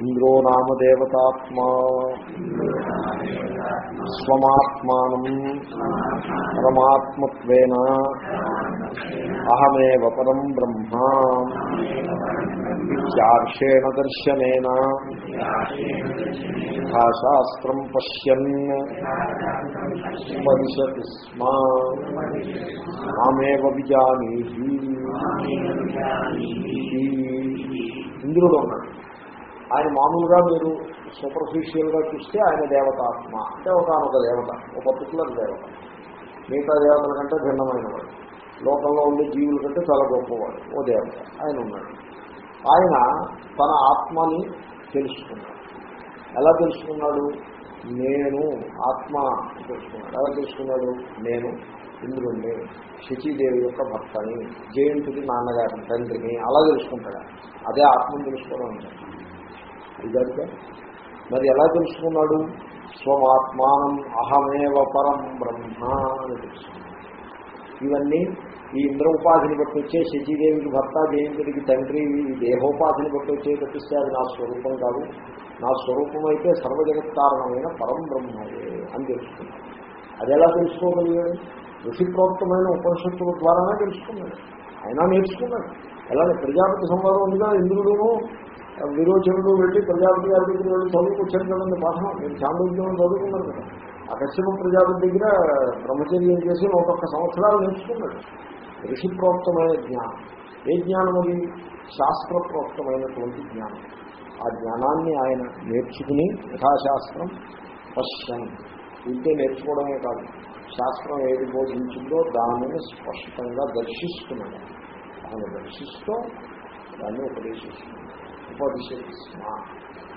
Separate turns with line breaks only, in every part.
ఇంద్రో నామ దేవతాత్మా స్వమాత్మానం పరమాత్మత్వేన అహమేవ పరం బ్రహ్మ ఇత్యార్షేణ దర్శనేన యథాశాస్త్రం పశ్యన్ ఉపదిశతి స్మ మామేవ విజానీహి ఇంద్రుడు ఉన్నాడు ఆయన మామూలుగా మీరు సూపర్ఫిషియల్గా చూస్తే ఆయన దేవతాత్మ అంటే ఒక ఒక దేవత ఒక పర్టికులర్ దేవత. మిగతా దేవతల కంటే భిన్నమైన వాడు లోకంలో ఉండే జీవుల కంటే చాలా గొప్పవాడు ఓ దేవత. ఆయన ఉన్నాడు. ఆయన తన ఆత్మని తెలుసుకున్నాడు. ఎలా తెలుసుకున్నాడు? నేను ఆత్మ తెలుసుకున్నాడు. ఎలా తెలుసుకున్నాడు? నేను. ఇంద్రుణ్ణి శచీదేవి యొక్క భర్తని జయంతుడి నాన్నగారిని తండ్రిని అలా తెలుసుకుంటాడు. అదే ఆత్మను తెలుసుకోవడం అంటే మరి ఎలా తెలుసుకున్నాడు? స్వమాత్మానం అహమేవ పరం బ్రహ్మ అని తెలుసుకున్నాడు. ఇవన్నీ ఈ ఇంద్ర ఉపాధిని బట్టి వచ్చే శచీదేవికి భర్త జయంతుడికి తండ్రి ఈ దేహోపాధిని బట్టి వచ్చే తప్పిస్తే అది నా స్వరూపం కాదు. నా స్వరూపం అయితే సర్వజగత్కారణమైన పరం బ్రహ్మయే అని తెలుసుకున్నాడు. అది ఎలా తెలుసుకోగలిగాడు? ఋషిప్రోక్తమైన ఉపనిషత్తుల ద్వారానే తెలుసుకున్నాడు. అయినా నేర్చుకున్నాడు. ఎలా? ప్రజాపతి సంవాదం ఉందిగా ఇంద్రుడును విరోచనుడు వెళ్ళి ప్రజాపతి గారి దగ్గర వెళ్ళి చదువుకొచ్చారు కదండి పాఠం. నేను చాంద్రోద్యమం చదువుకున్నాను కదా. ఆ కశ్యప ప్రజాపతి దగ్గర బ్రహ్మచర్యం చేసి ఒక్కొక్క సంవత్సరాలు నేర్చుకున్నాడు ఋషిప్రోక్తమైన జ్ఞానం. ఏ జ్ఞానం అది? శాస్త్రప్రోక్తమైనటువంటి జ్ఞానం. ఆ జ్ఞానాన్ని ఆయన నేర్చుకుని యథాశాస్త్రం స్పష్టం ఇంతే నేర్చుకోవడమే కాదు. శాస్త్రం ఏది బోధించిందో దానిని స్పష్టంగా దర్శిస్తున్నాడు. ఆయన దర్శిస్తూ దాన్ని ఉపదేశిస్తున్నాడు. ఉపదేశిస్తున్నా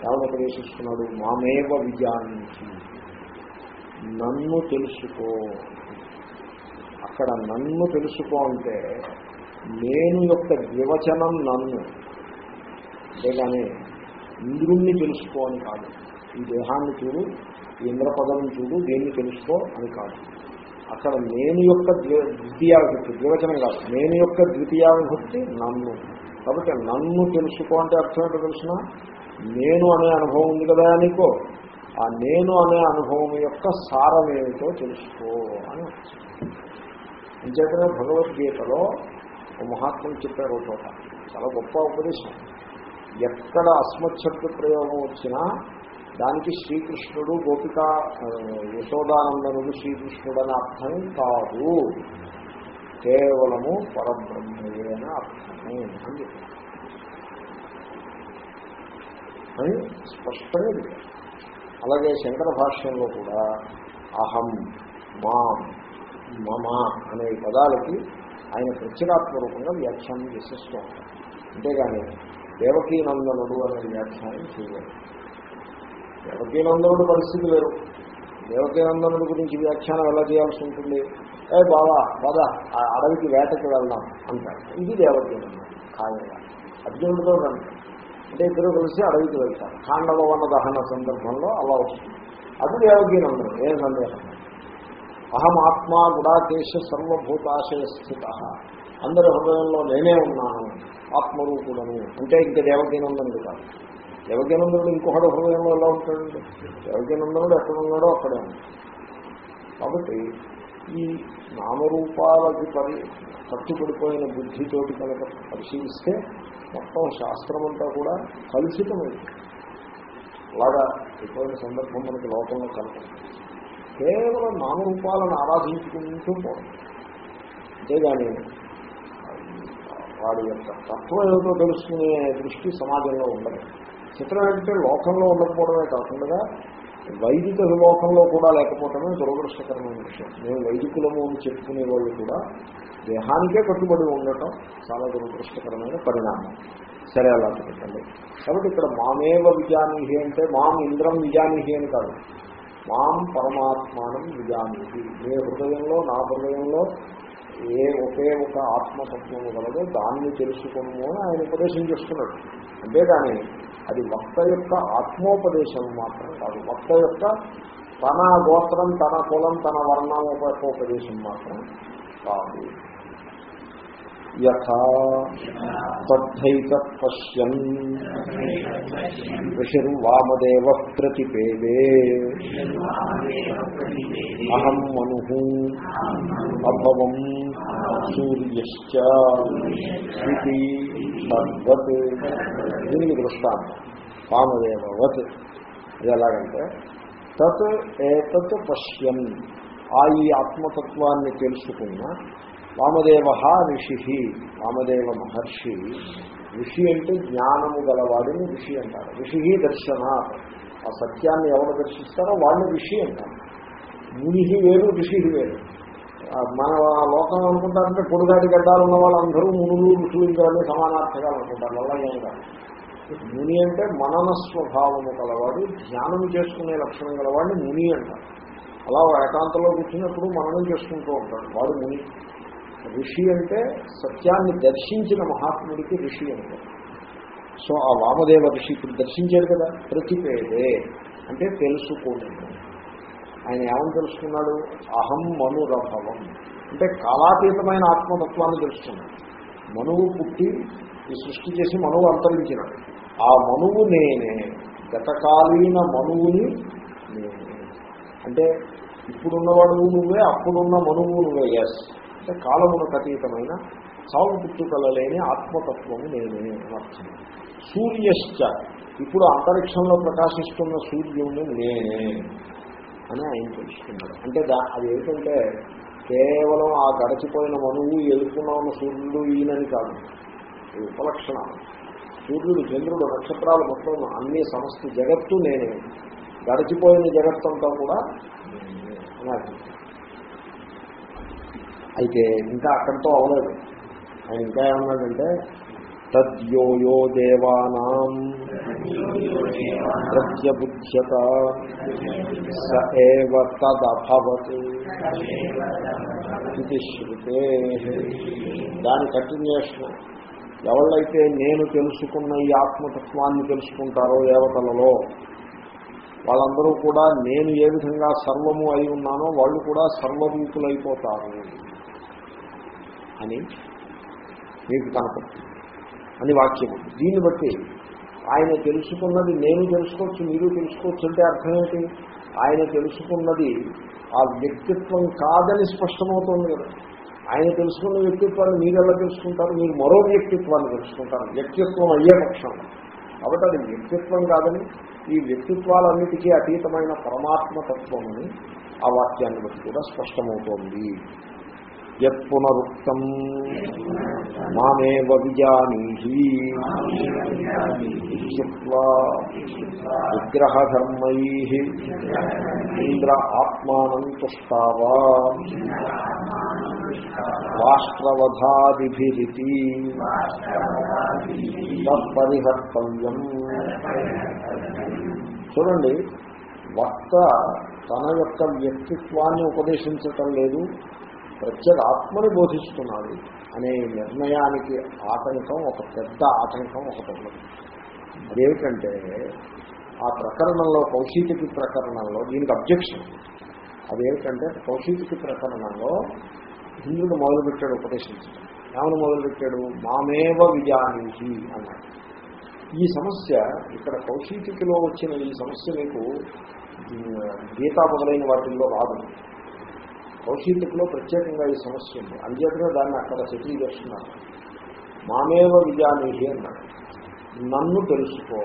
ఎవరు ఉపదేశిస్తున్నాడు? మామేవ విజానికి నన్ను తెలుసుకో. అక్కడ నన్ను తెలుసుకో అంటే నేను యొక్క వివచనం నన్ను. అంతేగాని ఇంద్రుణ్ణి తెలుసుకో అని కాదు. ఈ దేహాన్ని చూడు ఈ ఇంద్రపదం చూడు దేన్ని తెలుసుకో అని కాదు. అక్కడ నేను యొక్క ద్వితీయావిభక్తి ద్వివచనం కాదు. నేను యొక్క ద్వితీయావిభక్తి నన్ను. కాబట్టి నన్ను తెలుసుకో అంటే అర్థం ఏంటో తెలిసిన? నేను అనే అనుభవం ఉంది కదా నీకో? ఆ నేను అనే అనుభవం యొక్క సారం ఏమిటో తెలుసుకో అని అంచేతనే భగవద్గీతలో మహాత్ములు చెప్పారు చోట. చాలా గొప్ప ఉపదేశం. ఎక్కడ అస్మశబ్ద ప్రయోగం వచ్చినా దానికి శ్రీకృష్ణుడు గోపిక యశోదానందనుడు శ్రీకృష్ణుడు అని అర్థం కాదు. కేవలము పరబ్రహ్మయే అనే అర్థమే అని చెప్పారు. అని స్పష్టంగా చెప్పారు. అలాగే శంకర భాష్యంలో కూడా అహం మాం మమ అనే పదాలకి ఆయన ప్రత్యేగాత్మరూపంగా వ్యాఖ్యానం చేసేస్తూ ఉంటారు. అంతేగాని దేవకీనందనుడు అనే వ్యాఖ్యానం చేయాలి దేవకీనందనుడు పరిస్థితి లేరు దేవకీనందనుడి గురించి వ్యాఖ్యానం ఎలా చేయాల్సి ఉంటుంది? ఏ బాబా పద ఆ అడవికి వేటకి వెళ్దాం అంటారు. ఇది దేవతీయం ఖాయంగా అర్జునుడితో అంటే ఇద్దరు కలిసి అడవికి వెళ్తారు. ఖాండవ వన దహన సందర్భంలో అలా వస్తుంది. అది దేవకీనందనుడు ఏ సందేహం? అహం ఆత్మా గుడాకేశ సర్వభూతాశయ స్థిత. అందరి హృదయంలో నేనే ఉన్నాను. ఆత్మరూపుడను. అంటే ఇంకా దేవకీనందనుడు కాదు. దేవగీనందుడు ఇంకొకటి హృదయంలో ఎలా ఉంటాడండి? దేవకీనందనుడు ఎక్కడ ఉన్నాడో అక్కడే ఉంది కాబట్టి ఈ నామరూపాలకి పరి కట్టుపడిపోయిన బుద్ధితోటి కనుక పరిశీలిస్తే మొత్తం శాస్త్రం అంతా కూడా కలుషితమైంది. అలాగా ఎటువంటి సందర్భం మనకి లోకంలో కనపడుతుంది. కేవలం నామరూపాలను ఆరాధించుకుంటూ పోవడం. అంతేగాని వాడి యొక్క తత్వం ఏదో తెలుసుకునే దృష్టి సమాజంలో ఉండదు. చిత్రం ఏంటంటే లోకంలో ఉండకపోవడమే కాకుండా వైదిక లోకంలో కూడా లేకపోవటమే దురదృష్టకరమైన విషయం. మేము వైదికులము అని చెప్పుకునే వాళ్ళు కూడా దేహానికే కట్టుబడి ఉండటం చాలా దురదృష్టకరమైన పరిణామం. సరే అలా పెట్టండి కాబట్టి ఇక్కడ మామేవ విజానీహి అంటే మాం ఇంద్రం విజానీహి అని కాదు. మాం పరమాత్మానం విజానీహి. మీ హృదయంలో నా హృదయంలో ఏ ఒకే ఒక ఆత్మతత్వము కలదో దాన్ని తెలుసుకోము అని ఆయన ఉపదేశం చేస్తున్నాడు. అంతేగాని అది వక్త యొక్క ఆత్మోపదేశం మాత్రం కాదు. వక్త యొక్క తన గోత్రం తన కులం తన వర్ణం ఉపదేశం మాత్రం కాదు. యథా పశ్యన్ ఋషిర్వామదేవ ప్రతిపేదే అహం మను అభవం సూర్యశ్చ ఇది తద్వత్ దీనికి దృష్టాంతం. వామదేవవత్. ఇది ఎలాగంటే తత్ ఏతత్ పశ్యన్. ఆ ఈ ఆత్మతత్వాన్ని తెలుసుకున్న వామదేవ ఋషి వామదేవ మహర్షి. ఋషి అంటే జ్ఞానము గలవాడిని ఋషి అంటారు. ఋషి దర్శన. ఆ సత్యాన్ని ఎవరు దర్శిస్తారో వాళ్ళు ఋషి అంటారు. ముని వేరు ఋషి వేరు. ఆ మన లోకం అనుకుంటారంటే పొడుగాటి గడ్డాలు ఉన్న వాళ్ళందరూ మునులు ఋషులు ఇంకా సమానార్థకాలు అనుకుంటారు. అలాగే కాదు. ముని అంటే మనన స్వభావము గలవాడు ధ్యానం చేసుకునే లక్షణం గలవాడిని ముని అంటారు. అలా ఏకాంతంలో కూర్చున్నప్పుడు మననం చేసుకుంటూ ఉంటాడు. వాడు ముని. ఋషి అంటే సత్యాన్ని దర్శించిన మహాత్ముడికి ఋషి అంటే. సో ఆ వామదేవ ఋషి ఇప్పుడు దర్శించాడు కదా ప్రతిపేదే అంటే తెలుసుకోలేదు. ఆయన ఏమని తెలుసుకున్నాడు? అహం మనురభవం. అంటే కాలాతీతమైన ఆత్మతత్వాన్ని తెలుసుకున్నాడు. మనువు పుట్టి ఈ సృష్టి చేసి మనువు అంతరించినాడు. ఆ మనువు నేనే గతకాలీన మనువుని నేనే. అంటే ఇప్పుడున్నవాడు నువ్వే అప్పుడున్న మనువు నువ్వే ఎస్ అంటే కాలమునకు అతీతమైన చావు పుట్టుకల లేని ఆత్మతత్వము నేనే అర్థం. సూర్యశ్చ. ఇప్పుడు అంతరిక్షంలో ప్రకాశిస్తున్న సూర్యుడిని నేనే అని ఆయన తెలుసుకున్నాడు. అంటే దా అది ఏంటంటే కేవలం ఆ గడచిపోయిన మనువు ఎదుర్కొన్నా ఉన్న సూర్యుడు ఈయనని కాదు. ఉపలక్షణాలు. సూర్యుడు చంద్రుడు నక్షత్రాలు మొత్తం అన్ని సమస్త జగత్తు నేనే. గడిచిపోయిన జగత్తంతా కూడా అని అర్థం. అయితే ఇంకా అక్కడితో అవలేదు. ఆయన ఇంకా ఏమన్నాడంటే తద్యోయో దేవానాం ప్రత్యబుధ్యత సేవ తదభవత్ ఇది శృతే. దాని కంటిన్యూషన్ ఎవళ్ళైతే నేను తెలుసుకున్న ఈ ఆత్మతత్వాన్ని తెలుసుకుంటారో దేవతలలో వాళ్ళందరూ కూడా నేను ఏ విధంగా సర్వము అయి ఉన్నానో వాళ్ళు కూడా సర్వరూపులైపోతారు. అని మీకు కనపడుతుంది. అని వాక్యం దీన్ని బట్టి ఆయన తెలుసుకున్నది నేను తెలుసుకోవచ్చు మీరు తెలుసుకోవచ్చు అంటే అర్థం ఏంటి? ఆయన తెలుసుకున్నది ఆ వ్యక్తిత్వం కాదని స్పష్టమవుతోంది కదా. ఆయన తెలుసుకున్న వ్యక్తిత్వాన్ని మీరు ఎలా తెలుసుకుంటారు? మీరు మరో వ్యక్తిత్వాన్ని తెలుసుకుంటారు. వ్యక్తిత్వం అయ్యే పక్షం. కాబట్టి అది వ్యక్తిత్వం కాదని ఈ వ్యక్తిత్వాలన్నిటికీ అతీతమైన పరమాత్మ తత్వం అని ఆ వాక్యాన్ని బట్టి కూడా స్పష్టమవుతోంది. యత్ పునరుక్తం మామేవ విజానీహి. విగ్రహధర్మై. ఇంద్ర ఆత్మానం తుష్టావా. రాష్ట్రవధాదిభిరితి తత్పరిహర్తవ్యం. చూడండి వక్త తన యొక్క వ్యక్తిత్వాన్ని ఉపదేశించటం లేదు. ప్రత్యేక ఆత్మని బోధిస్తున్నాడు అనే నిర్ణయానికి ఆటంకం ఒక పెద్ద ఆటంకం ఒకటి ఉన్నది. అదేమిటంటే ఆ ప్రకరణంలో కౌశీతికి ప్రకరణంలో దీనికి అబ్జెక్షన్ అదేమిటంటే కౌశీతికి ప్రకరణంలో హిందువుడు మొదలుపెట్టాడు ఉపదేశించడం ఏమని మొదలుపెట్టాడు మామేవ విజానించి అన్నాడు. ఈ సమస్య ఇక్కడ కౌశీతికిలో వచ్చిన ఈ సమస్య మీకు గీతా మొదలైన వాటిల్లో రాదు. కౌశికిలో ప్రత్యేకంగా ఈ సమస్య ఉంది. అంచేతనే దాన్ని అక్కడ సెటిల్ చేస్తున్నారు మామేవ విజానీహి అన్నాడు నన్ను తెలుసుకో.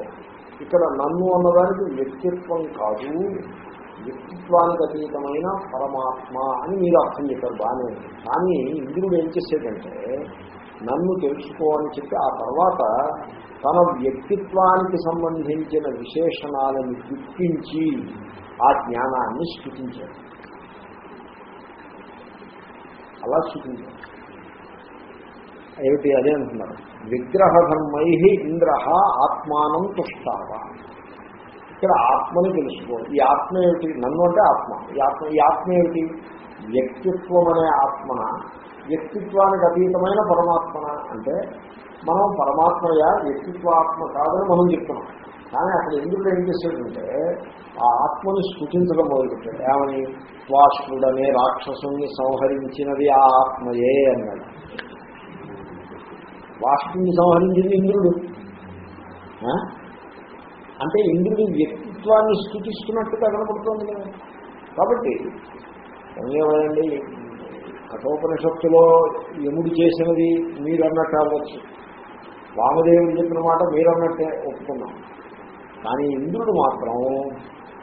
ఇక్కడ నన్ను అన్నదానికి వ్యక్తిత్వం కాదు. వ్యక్తిత్వానికి అతీతమైన పరమాత్మ అని మీరు అర్థం చెప్పారు బాగానే కానీ ఇంద్రుడు ఏం చేసేదంటే నన్ను తెలుసుకో అని చెప్పి ఆ తర్వాత తన వ్యక్తిత్వానికి సంబంధించిన విశేషణాలను గుర్తించి ఆ జ్ఞానాన్ని స్థుతించాడు అలా స్థుతించాడు ఏమిటి అదే అంటున్నారు? విగ్రహధర్మై ఇంద్ర ఆత్మానం తుష్టావ. ఇక్కడ ఆత్మని తెలుసుకో ఈ ఆత్మ ఏమిటి? నన్ను అంటే ఆత్మ. ఈ ఆత్మ ఈ ఆత్మ ఏమిటి? వ్యక్తిత్వం అనే ఆత్మన వ్యక్తిత్వానికి అతీతమైన పరమాత్మన? అంటే మనం పరమాత్మయా? వ్యక్తిత్వాత్మ కాదని మనం చెప్తున్నాం. కానీ అక్కడ ఎందుకు ఏం చేశాడంటే ఆ ఆత్మని సృష్టించడం మొదలుపెట్టాడు. ఏమని? వాష్ణుడనే రాక్షసుని సంహరించినది ఆ ఆత్మయే అన్నాడు. వాష్పుని సంహరించింది ఇంద్రుడు. అంటే ఇంద్రుడి వ్యక్తిత్వాన్ని స్థుతిస్తున్నట్టుగా కనపడుతోంది కదా. కాబట్టి ఏమేమండి కఠోపనిషత్తులో యముడు చేసినది మీరు అన్నట్టు అవ్వచ్చు. వామదేవుడు చెప్పిన మాట మీరు అన్నట్టే ఒప్పుకున్నాం. కానీ ఇంద్రుడు మాత్రం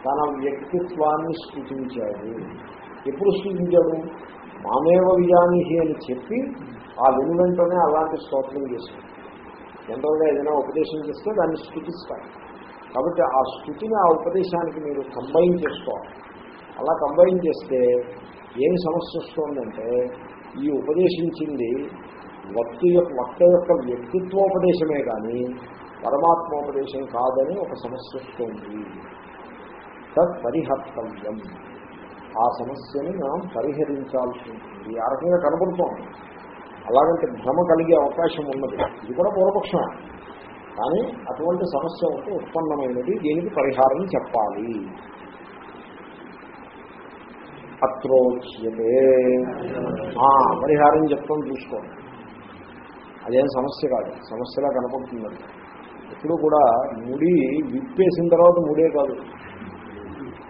తన వ్యక్తిత్వాన్ని స్థుతించాడు ఎప్పుడు స్థుతించాడు మామేవ విజానిహి అని చెప్పి ఆ వెను వెంటనే అలాంటి స్తోత్రం చేశాడు. జనరల్గా ఏదైనా ఉపదేశం చేస్తే దాన్ని స్థుతిస్తారు. కాబట్టి ఆ స్థుతిని ఆ ఉపదేశానికి మీరు కంబైన్ చేసుకోవాలి. అలా కంబైన్ చేస్తే ఏం సమస్య వస్తుందంటే ఈ ఉపదేశించింది వక్త యొక్క వక్త యొక్క వ్యక్తిత్వోపదేశమే కానీ పరమాత్మోపదేశం కాదని ఒక సమస్య వస్తుంది తత్ పరిహర్తవ్యం. ఆ సమస్యని మనం పరిహరించాల్సి ఉంటుంది. ఆ రకంగా కనబడుతోంది. అలాగంటే భ్రమ కలిగే అవకాశం ఉన్నది. ఇది కూడా పూర్వపక్షం కానీ అటువంటి సమస్య ఒకటి ఉత్పన్నమైనది. దీనికి పరిహారం చెప్పాలి. అత్రోచ్యతే. పరిహారం చెప్తాం చూసుకోండి. అదేం సమస్య కాదు. సమస్యలా కనపడుతుందండి ఎప్పుడు కూడా ముడి విప్పేసిన తర్వాత ముడే కాదు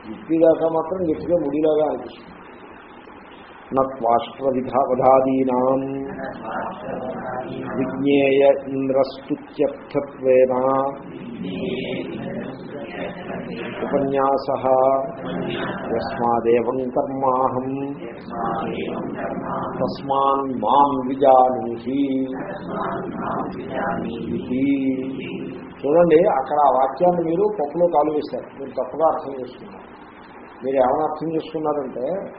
విప్పిదాకా మాత్రం గట్టిగా ముడిలాగా అనిపిస్తుంది నత్వాష్ట్ర విధావధాదీనా విజ్ఞేయ ఇంద్రస్తుత్యర్థత్వేన ఉపన్యాస యస్మాదేవం కర్మాహం తస్మాన్ మాం విజానీహి ఇది. చూడండి అక్కడ ఆ వాక్యాన్ని మీరు పప్పులో కాలు వేశారు. మీరు తప్పుగా అర్థం చేసుకున్నారు. మీరు ఏమైనా అర్థం చేసుకున్నారంటే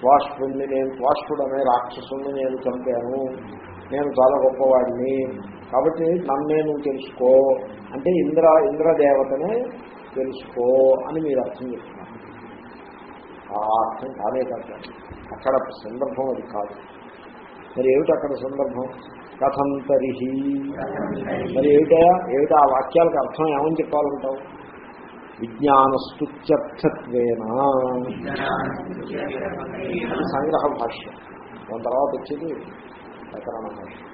త్వాష్పుడిని నేను త్వాష్పుడు అనే రాక్షసుని నేను చంపాను. నేను చాలా గొప్పవాడిని. కాబట్టి నన్ను నేను తెలుసుకో. అంటే ఇంద్ర ఇంద్రదేవతనే తెలుసుకో అని మీరు అర్థం చేస్తున్నారు ఆ అర్థం కానే కాదు. అక్కడ సందర్భం అది కాదు. మరి ఏమిటి అక్కడ సందర్భం? కథం తరిహి మరి ఏమిటా? ఏమిటా? ఆ వాక్యాలకు అర్థం ఏమని చెప్పాలంటావు? విజ్ఞానస్తుత్యర్థత్వేన. అది సంగ్రహ భాష్యం. దాని తర్వాత వచ్చేది వ్యాకరణ భాష్యం.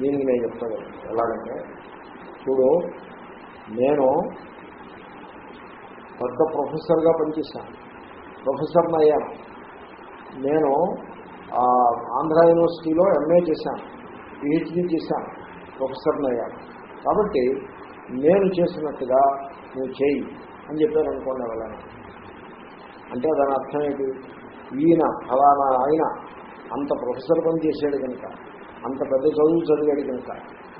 దీనికి నేను చెప్తాను. ఎలాగంటే చూడు నేను పెద్ద ప్రొఫెసర్గా పనిచేశాను. ప్రొఫెసర్ని అయ్యాను. నేను ఆంధ్ర యూనివర్సిటీలో ఎంఏ చేశాను పిహెచ్డి చేశాను ప్రొఫెసర్ని అయ్యాను. కాబట్టి నేను చేసినట్టుగా నువ్వు చేయి అని చెప్పారు అనుకోండి వెళ్ళాను అంటే దాని అర్థం ఏంటి? ఈయన ఫలానా ఆయన అంత ప్రొఫెసర్ పని చేశాడు కనుక అంత పెద్ద చదువు చదివాడు కనుక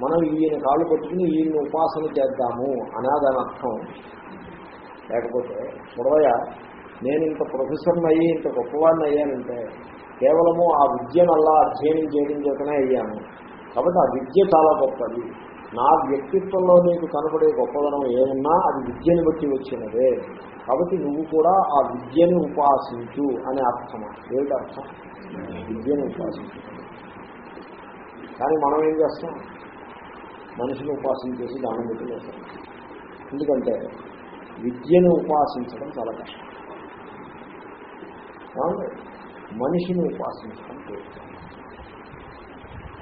మనం ఈయన కాళ్ళు పట్టుకుని ఈయన ఉపాసన చేద్దాము అనే దాని అర్థం లేకపోతే చూడవయ్య నేను ఇంత ప్రొఫెసర్ని అయ్యి ఇంత గొప్పవాడిని అయ్యానంటే కేవలము ఆ విద్యను అలా అధ్యయనం చేయడం చేతనే అయ్యాను. కాబట్టి ఆ విద్య చాలా గొప్పది. నా వ్యక్తిత్వంలో నీకు కనపడే గొప్పదనం ఏమున్నా అది విద్యను బట్టి వచ్చినదే. కాబట్టి నువ్వు కూడా ఆ విద్యను ఉపాసించు అనే అర్థం. ఏమిటి అర్థం? విద్యను ఉపాసించు. కానీ మనం ఏం చేస్తాం? మనిషిని ఉపాసించేసి దానం పెట్టి వేస్తాం ఎందుకంటే విద్యను ఉపాసించడం చాలా కష్టం. మనిషిని ఉపాసించడం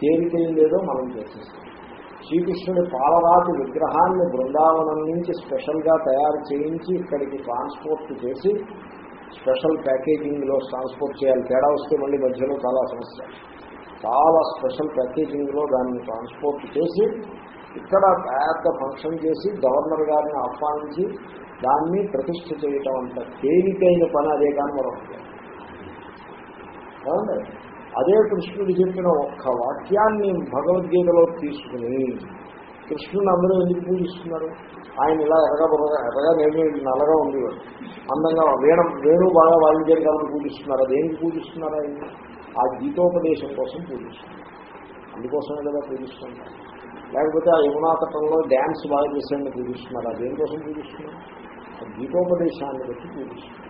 తేలిక లేదో మనం చేసేస్తాం. శ్రీకృష్ణుడి పాలరాతి విగ్రహాన్ని బృందావనం నుంచి స్పెషల్గా తయారు చేయించి ఇక్కడికి ట్రాన్స్పోర్ట్ చేసి స్పెషల్ ప్యాకేజింగ్లో ట్రాన్స్పోర్ట్ చేయాలి. తేడా వస్తే మళ్ళీ మధ్యలో చాలా సమస్య. చాలా స్పెషల్ ప్యాకేజింగ్లో దాన్ని ట్రాన్స్పోర్ట్ చేసి ఇక్కడ పెద్ద ఫంక్షన్ చేసి గవర్నర్ గారిని ఆహ్వానించి దాన్ని ప్రతిష్ఠ చేయటం అంత తేలికైన పని అదే కానీ మరొకటి. ఏమండి? అదే కృష్ణుడు చెప్పిన ఒక్క వాక్యాన్ని భగవద్గీతలో తీసుకుని కృష్ణుని అందరూ ఎందుకు పూజిస్తున్నారు? ఆయన ఇలా ఎర్రగా బుర్రగా ఎరగా నేను నల్లగా ఉండేవాడు అందంగా వేణ వేణు బాగా వాయించారు కాబట్టి పూజిస్తున్నారు. దేనికి పూజిస్తున్నారు ఆయన? ఆ గీతోపదేశం కోసం పూజిస్తున్నారు. అందుకోసమే కదా పూజిస్తున్నారు. లేకపోతే ఆ యమునా తటంలో డ్యాన్స్ బాగా చేసేందుకు పూజిస్తున్నారు. ఆ దేనికోసం పూజిస్తున్నారు? ఆ గీతోపదేశాన్ని బట్టి పూజిస్తున్నారు.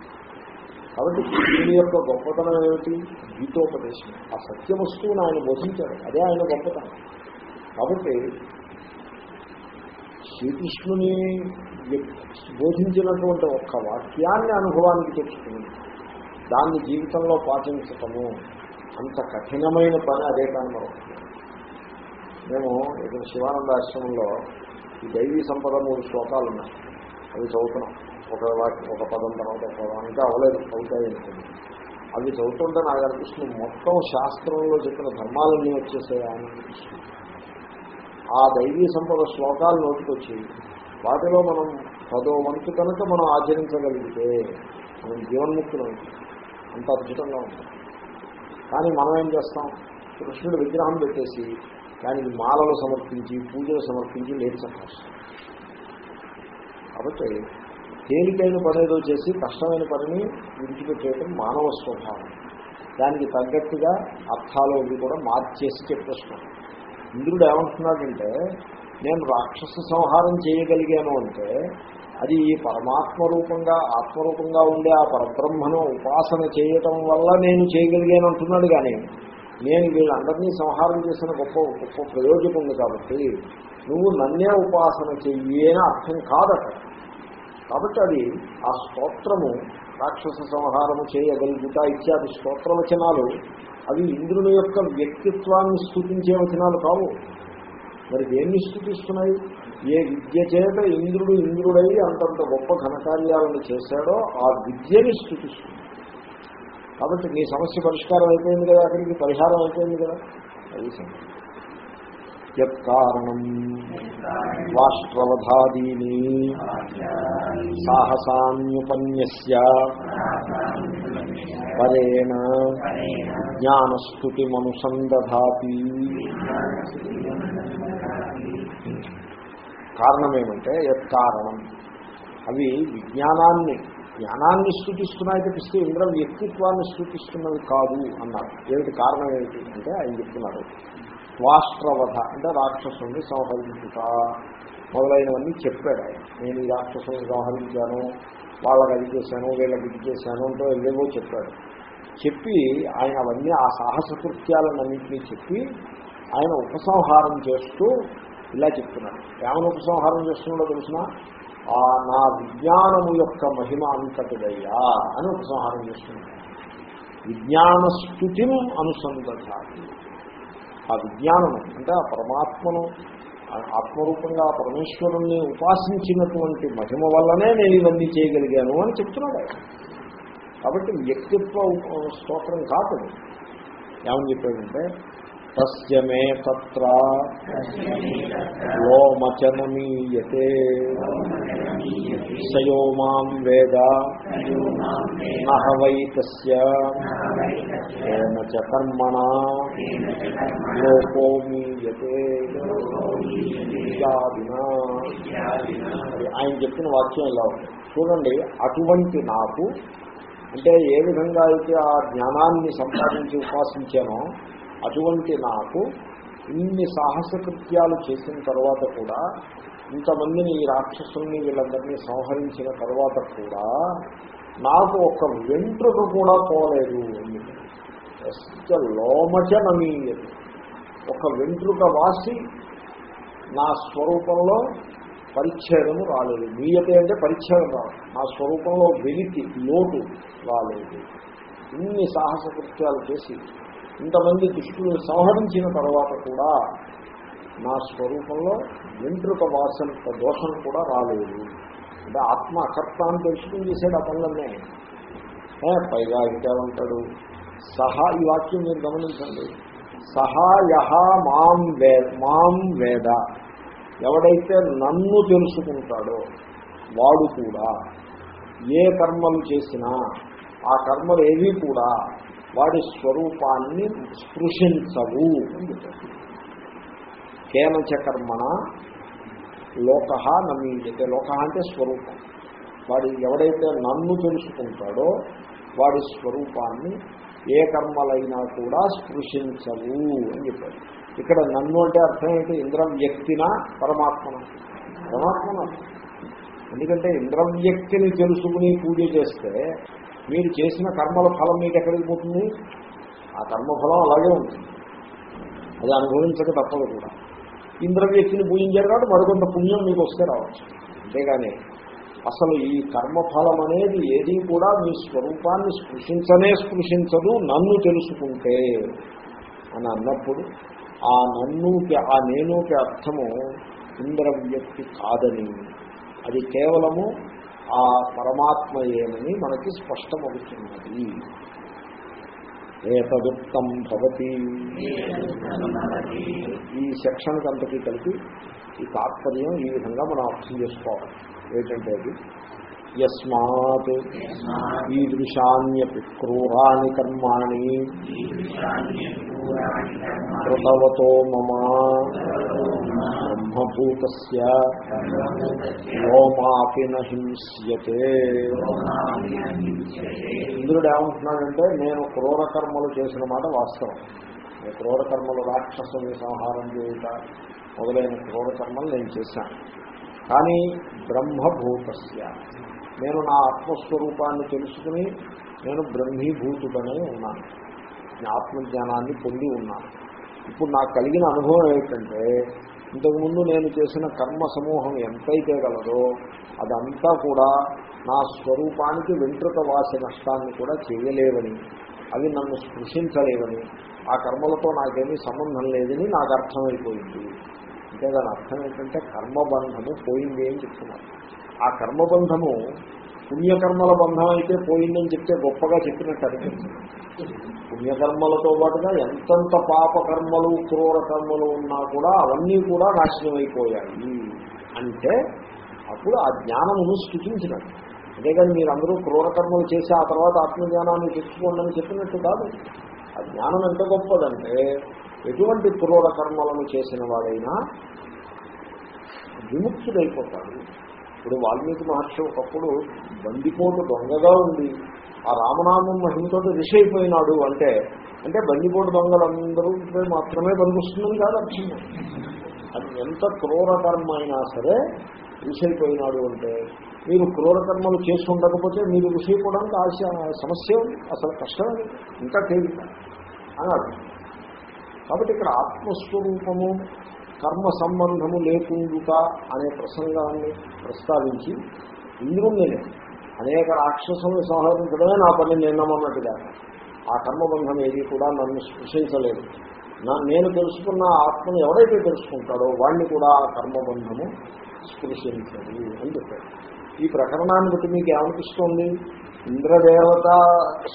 కాబట్టి దీని యొక్క గొప్పతనం ఏమిటి? గీతోపదేశం. ఆ సత్య వస్తువుని ఆయన బోధించాడు. అదే ఆయన గొప్పతనం. కాబట్టి శ్రీకృష్ణుని బోధించినటువంటి ఒక్క వాక్యాన్ని అనుభవానికి తెచ్చుకుని దాన్ని జీవితంలో పాటించటము అంత కఠినమైన పని అదే కారణం మేము ఇక్కడ శివానంద ఆశ్రమంలో ఈ దైవీ సంపద మూడు శ్లోకాలు ఉన్నాయి. అవి చదువుతున్నాం. ఒక వాక్యం ఒక పదం తర్వాత ఒక పదం ఇంకా అవ్వలేదు అవుతాయి అనుకుంది అవి చదువుతుంటే నాకు అనిపిస్తుంది మొత్తం శాస్త్రంలో చెప్పిన ధర్మాలన్నీ వచ్చేసాయా అని ఆ దైవీ సంపద శ్లోకాలు నోటికొచ్చి వాటిలో మనం పదో వంతు కనుక మనం ఆచరించగలిగితే మనం జీవన్ముక్తులు. అంత అద్భుతంగా ఉంటుంది. కానీ మనం ఏం చేస్తాం? కృష్ణుడు విగ్రహం పెట్టేసి దానికి మాలలు సమర్పించి పూజలు సమర్పించి లేచి కాబట్టి తేలికైన పని ఏదో చేసి కష్టమైన పనిని విడిచిపెట్టేయడం మానవ స్వభావం. దానికి తగ్గట్టుగా అర్థాలు అవి కూడా మార్చేసి చెప్పేస్తున్నాం ఇంద్రుడు ఏమంటున్నాడంటే నేను రాక్షస సంహారం చేయగలిగాను అంటే అది ఈ పరమాత్మ రూపంగా ఆత్మరూపంగా ఉండే ఆ పరబ్రహ్మను ఉపాసన చేయటం వల్ల నేను చేయగలిగాను అంటున్నాడు కానీ నేను వీళ్ళందరినీ సంహారం చేసిన గొప్ప గొప్ప ప్రయోజనం ఉంది కాబట్టి నువ్వు నన్నే ఉపాసన చెయ్యి అని అర్థం కాదట. కాబట్టి అది ఆ స్తోత్రము రాక్షస సంహారము చేయగలుగుతా ఇత్యాది స్తోత్ర వచనాలు అవి ఇంద్రుని యొక్క వ్యక్తిత్వాన్ని స్థుతించే వచనాలు కావు. మరి దేన్ని స్థుతిస్తున్నాయి? ఏ విద్య చేత ఇంద్రుడు ఇంద్రుడై అంతంత గొప్ప ఘనకార్యాలను చేశాడో ఆ విద్యని స్థుతిస్తుంది. కాబట్టి నీ సమస్య పరిష్కారం అయిపోయింది కదా అక్కడికి పరిహారం అయిపోయింది కదా. అది సంగతి. యత్కారణం వాష్ట్రవధాదీని. సాహసాన్యుపన్యస్య. పరేణ. జ్ఞానస్థుతిమనుసంధాతి కారణమేమంటే యత్కారణం. అవి విజ్ఞానాన్ని జ్ఞానాన్ని స్థుతిస్తున్నాయి తప్పిస్తే ఇంద్ర వ్యక్తిత్వాన్ని స్థుతిస్తున్నవి కాదు అన్నారు. ఏమిటి కారణం ఏమిటి? అంటే ఆయన చెప్తున్నారు. త్వాష్ట్రవధ అంటే రాక్షసుని సంహరించుట. మొదలైనవన్నీ చెప్పాడు ఆయన. నేను ఈ రాక్షసుని సంహరించాను వాళ్ళకి అది చేశాను వీళ్ళకి ఇది చేశాను అంటూ ఏవేవో చెప్పాడు. చెప్పి ఆయన అవన్నీ ఆ సాహసకృత్యాలన్నింటినీ చెప్పి ఆయన ఉపసంహారం చేస్తూ ఇలా చెప్తున్నాడు. ఏమైనా ఉపసంహారం చేస్తున్నాడో తెలిసిన? ఆ నా విజ్ఞానము యొక్క మహిమ అంతటిదయ్యా అని ఉపసంహారం చేస్తున్నాడు. విజ్ఞాన స్థుతిని అనుసంధాన్ని ఆ విజ్ఞానము అంటే ఆ పరమాత్మను ఆత్మరూపంగా ఆ పరమేశ్వరుణ్ణి ఉపాసించినటువంటి మహిమ వల్లనే నేను ఇవన్నీ చేయగలిగాను అని చెప్తున్నాడు కాబట్టి వ్యక్తిత్వ స్తోత్రం కాదు ఏమని చెప్పాడంటే తస్యమే తత్ర. ఓమచనమీయతే సయో మాం వేద నహవై తస్య. చ కర్మణ. లోకోమీయతే. ఆయన చెప్పిన వాక్యం ఇలా ఉంది. చూడండి అటువంటి నాకు అంటే ఏ విధంగా అయితే ఆ జ్ఞానాన్ని సంపాదించి ఉపాసించానో అటువంటి నాకు ఇన్ని సాహస కృత్యాలు చేసిన తర్వాత కూడా ఇంతమందిని ఈ రాక్షసుల్ని వీళ్ళందరినీ సంహరించిన తర్వాత కూడా నాకు ఒక వెంట్రుక కూడా పోలేదు. లోమచనమీయదు ఒక వెంట్రుక వాసి నా స్వరూపంలో పరిచ్ఛేదము రాలేదు. మీయతే అంటే పరిచ్ఛేదం రాదు. నా స్వరూపంలో వెలికి లోటు రాలేదు. ఇన్ని సాహస కృత్యాలు చేసి ఇంతమంది దుష్టులు సంహరించిన తర్వాత కూడా నా స్వరూపంలో వెంట్రుక వాసన దోషం కూడా రాలేదు. అంటే ఆత్మ అకర్త అని తెలుసుకుని చేశాడు ఆ పనులనే పైగా ఇంకేమంటాడు? సహా ఈ వాక్యం మీరు గమనించండి. సహాయహ మాం వే మాం వేద. ఎవడైతే నన్ను తెలుసుకుంటాడో వాడు కూడా ఏ కర్మలు చేసినా ఆ కర్మలు ఏవి కూడా వాడి స్వరూపాన్ని స్పృశించవు కేనచ కర్మణ లోక నమీయతే. లోక అంటే స్వరూపం. వాడి ఎవడైతే నన్ను తెలుసుకుంటాడో వాడి స్వరూపాన్ని ఏ కర్మలైనా కూడా స్పృశించవు అని చెప్పాడు. ఇక్కడ నన్ను అంటే అర్థం ఏంటి? ఇంద్రం వ్యక్తిన పరమాత్మన? పరమాత్మన. ఎందుకంటే ఇంద్రం వ్యక్తిని తెలుసుకుని పూజ చేస్తే మీరు చేసిన కర్మల ఫలం మీకు ఎక్కడికి పోతుంది? ఆ కర్మఫలం అలాగే ఉంటుంది. అది అనుభవించక తప్పదు కూడా. ఇంద్ర వ్యక్తిని పూజించారు కాబట్టి మరికొంత పుణ్యం మీకు వస్తే రావచ్చు. అంతేగాని అసలు ఈ కర్మఫలం అనేది ఏది కూడా మీ స్వరూపాన్ని స్పృశించనే స్పృశించదు నన్ను తెలుసుకుంటే అని అన్నప్పుడు ఆ నన్నుకి ఆ నేనుకి అర్థము ఇంద్ర వ్యక్తి కాదని. అది కేవలము ఆ పరమాత్మ ఏమని మనకి స్పష్టమవుతున్నది. ఏతదుక్తం భవతి. ఈ సెక్షన్కి అంతకీ కలిపి ఈ తాత్పర్యం ఈ విధంగా మనం అర్థం చేసుకోవాలి. ఏంటంటే అది యస్మాత్ ఈదృశాన్యపి క్రూరాని కర్మాణి కృతవతో మమ బ్రహ్మభూత వ్యోమాపి నహింస్యతే ఇంద్రుడు ఏమంటున్నాడంటే నేను క్రూర కర్మలు చేసిన మాట వాస్తవం. నేను క్రూర కర్మలు రాక్షసుని సంహారం చేయుట మొదలైన క్రూర కర్మలు నేను చేశాను. కానీ బ్రహ్మభూతస్య నేను నా ఆత్మస్వరూపాన్ని తెలుసుకుని నేను బ్రహ్మీభూతుడనే ఉన్నాను. ఆత్మజ్ఞానాన్ని పొంది ఉన్నాను. ఇప్పుడు నాకు కలిగిన అనుభవం ఏమిటంటే ఇంతకుముందు నేను చేసిన కర్మ సమూహం ఎంతైతే గలదో అదంతా కూడా నా స్వరూపానికి వెంట్రుక వాసి నష్టాన్ని కూడా చేయలేవని అవి నన్ను స్పృశించలేవని ఆ కర్మలతో నాకేమీ సంబంధం లేదని నాకు అర్థమైపోయింది. అంటే దాని అర్థం ఏంటంటే కర్మబంధము పోయింది అని చెప్తున్నారు. ఆ కర్మబంధము పుణ్యకర్మల బంధం అయితే పోయిందని చెప్తే గొప్పగా చెప్పినట్టు అనిపిస్తుంది. పుణ్యకర్మలతో పాటుగా ఎంతంత పాపకర్మలు క్రూర కర్మలు ఉన్నా కూడా అవన్నీ కూడా నాశనం అయిపోయాయి అంటే అప్పుడు ఆ జ్ఞానమును స్థుతించినట్టు. అంతేగాని మీరందరూ క్రూర కర్మలు చేసి ఆ తర్వాత ఆత్మజ్ఞానాన్ని తెచ్చుకోండి అని చెప్పినట్టు కాదు. ఆ జ్ఞానం ఎంత గొప్పదంటే ఎటువంటి క్రూర కర్మలను చేసిన వాడైనా విముక్తుడైపోతాడు ఇప్పుడు వాల్మీకి మహర్షి ఒకప్పుడు బందిపోటు దొంగగా ఉంది ఆ రామనామం మహిమతో రిషి అయిపోయినాడు అంటే అంటే బందిపోటు దొంగలందరూ మాత్రమే పనికొస్తుందని కాదు అర్థం అది ఎంత క్రూరకర్మ అయినా సరే ఋషి అయిపోయినాడు అంటే మీరు క్రూరకర్మలు చేసి ఉండకపోతే మీరు ఋషి అయిపోవడానికి ఆశ సమస్య అసలు కష్టం ఇంకా తేలిక అని అర్థం. కాబట్టి ఇక్కడ ఆత్మస్వరూపము కర్మ సంబంధము లేకుండుట అనే ప్రసంగాన్ని ప్రస్తావించి ఇంద్రుణ్ణి అనేక రాక్షసులను సంహరించడమే నా పని నిన్నమన్నట్టుగా ఆ కర్మబంధం ఏది కూడా నన్ను స్పృశించలేదు. నా నేను తెలుసుకున్న ఆత్మను ఎవరైతే తెలుసుకుంటాడో వాడిని కూడా ఆ కర్మబంధము స్పృశించదు అని చెప్పారు. ఈ ప్రకరణాన్ని బట్టి మీకు ఏమనిపిస్తోంది? ఇంద్రదేవత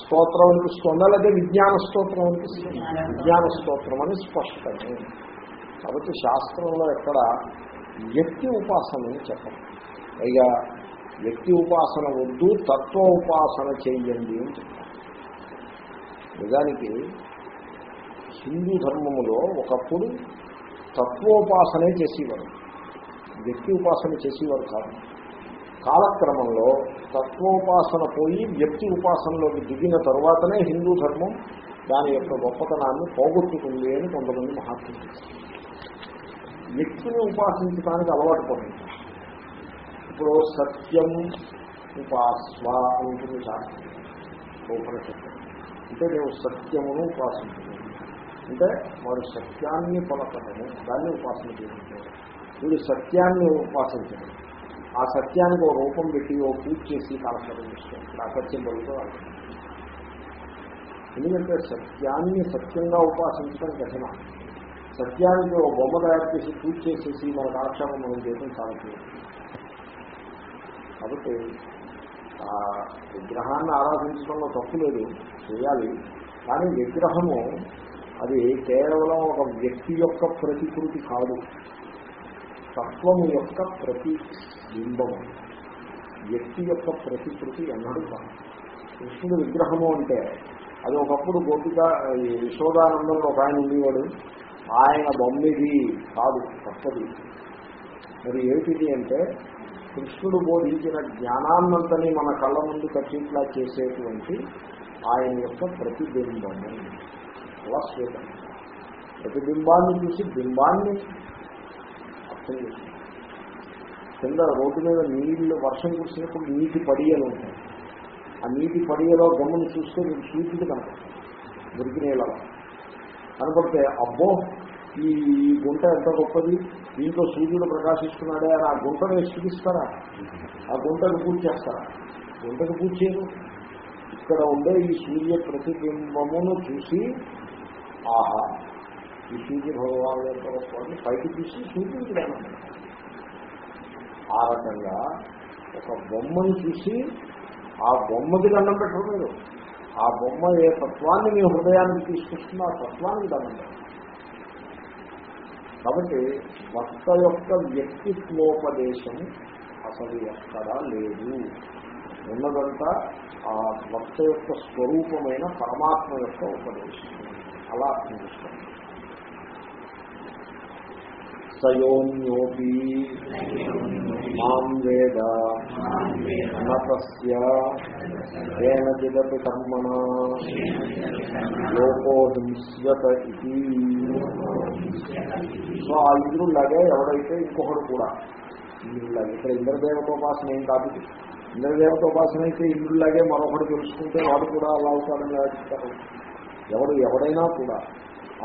స్తోత్రం అనిపిస్తుందా? లేదా విజ్ఞాన స్తోత్రం అనిపిస్తుంది? విజ్ఞాన స్తోత్రం అని స్పష్టమే. కాబట్టి శాస్త్రంలో ఎక్కడ వ్యక్తి ఉపాసన అని చెప్పండి పైగా వ్యక్తి ఉపాసన వద్దు తత్వ ఉపాసన చేయండి అని చెప్తారు నిజానికి హిందూ ధర్మములో ఒకప్పుడు తత్వోపాసనే చేసేవారు. వ్యక్తి ఉపాసన చేసేవారు కాదు. కాలక్రమంలో తత్వోపాసన పోయి వ్యక్తి ఉపాసనలోకి దిగిన తరువాతనే హిందూ ధర్మం దాని యొక్క గొప్పతనాన్ని పోగొట్టుకుంది అని కొంతమంది మహాత్ములు వ్యక్తిని ఉపాసించడానికి అలవాటు పడుతుంది. ఇప్పుడు సత్యం ఉపాస్వ అని ఉంటుంది శాస్త్రం. ఉపనిషత్తు. అంటే నేను సత్యమును ఉపాసించను. అంటే వాడు సత్యాన్ని పలకటము దాన్ని ఉపాసన చేసుకుంటారు వీడు సత్యాన్ని ఉపాసించడం. ఆ సత్యానికి ఓ రూపం పెట్టి ఓ పూజ చేసి కాలక్షేపం చేస్తాడు. ఆ సత్యం పలుకుతూ ఎందుకంటే సత్యాన్ని సత్యంగా ఉపాసించడం కఠినం. సత్యానికి ఒక బొమ్మ తయారు చేసి పూజ చేసేసి మన కాలక్షేమం మనం చేయడం చాలా కాబట్టి ఆ విగ్రహాన్ని ఆరాధించడంలో తప్పు లేదు చేయాలి. కానీ విగ్రహము అది కేవలం ఒక వ్యక్తి యొక్క ప్రతికృతి కాదు. తత్వము యొక్క ప్రతిబింబము వ్యక్తి యొక్క ప్రతికృతి ఎన్నడూ కాదు. కృష్ణుడు విగ్రహము అంటే అది ఒకప్పుడు గోపిక యశోదానందంలో ఒక ఆయన ఉండేవాడు. ఆయన బొమ్మిది కాదు తప్పది మరి ఏమిటిది అంటే కృష్ణుడు బోధించిన జ్ఞానాన్నంతని మన కళ్ళ ముందు కట్టిట్లా చేసేటువంటి ఆయన యొక్క ప్రతిబింబము. అలా స్వేతం ప్రతిబింబాన్ని చూసి బింబాన్ని అర్థం చేసి కింద రోడ్డు మీద నీళ్ళు వర్షం కురిసినప్పుడు నీటి పడియలు ఉంటాయి. ఆ నీటి పడియలో గమ్మును చూస్తే మీకు సూర్యుడు కనపడతాయి మురికి నీళ్ళలో కనపడితే అబ్బో ఈ గుంట ఎంత గొప్పది? దీంట్లో సూర్యుడు ప్రకాశిస్తున్నాడే అని ఆ గుంటను వేసి ఆ గుంటను పూజ చేస్తారా? గుంటను పూజ చేయరు. ఇక్కడ ఉండే ఈ సూర్య ప్రతిబింబమును చూసి ఆహా ఈ సూర్య భగవాన్ యొక్క గొప్పని పైకి చూసి సూర్యుడు ఆ రకంగా ఒక బొమ్మను చూసి ఆ బొమ్మకి దండం పెట్టరు మీరు ఆ బొమ్మ ఏ తత్వాన్ని మీ హృదయానికి తీసుకొస్తుందో ఆ తత్వాన్ని దండం కాబట్టి వక్త యొక్క వ్యక్తిత్వోపదేశం అసలు ఎక్కడా లేదు. ఉన్నదంతా ఆ వక్త యొక్క స్వరూపమైన పరమాత్మ యొక్క ఉపదేశం. అలా అర్థం చేసుకోండి. సయోన్యోపి మాం వేద. నతస్య కర్మణ. లోకో హింస్యత ఇది. సో ఆ ఇంద్రులాగే ఎవడైతే ఇంకొకడు కూడా. ఇంద్రులాగే ఇక్కడ ఇంద్రదేవతోపాసన ఏం కాదు. ఇంద్రదేవతోపాసన అయితే ఇంద్రులాగే మరొకడు తెలుసుకుంటే వాడు కూడా అలా అవుతాడని చెప్తారు. ఎవడు ఎవడైనా కూడా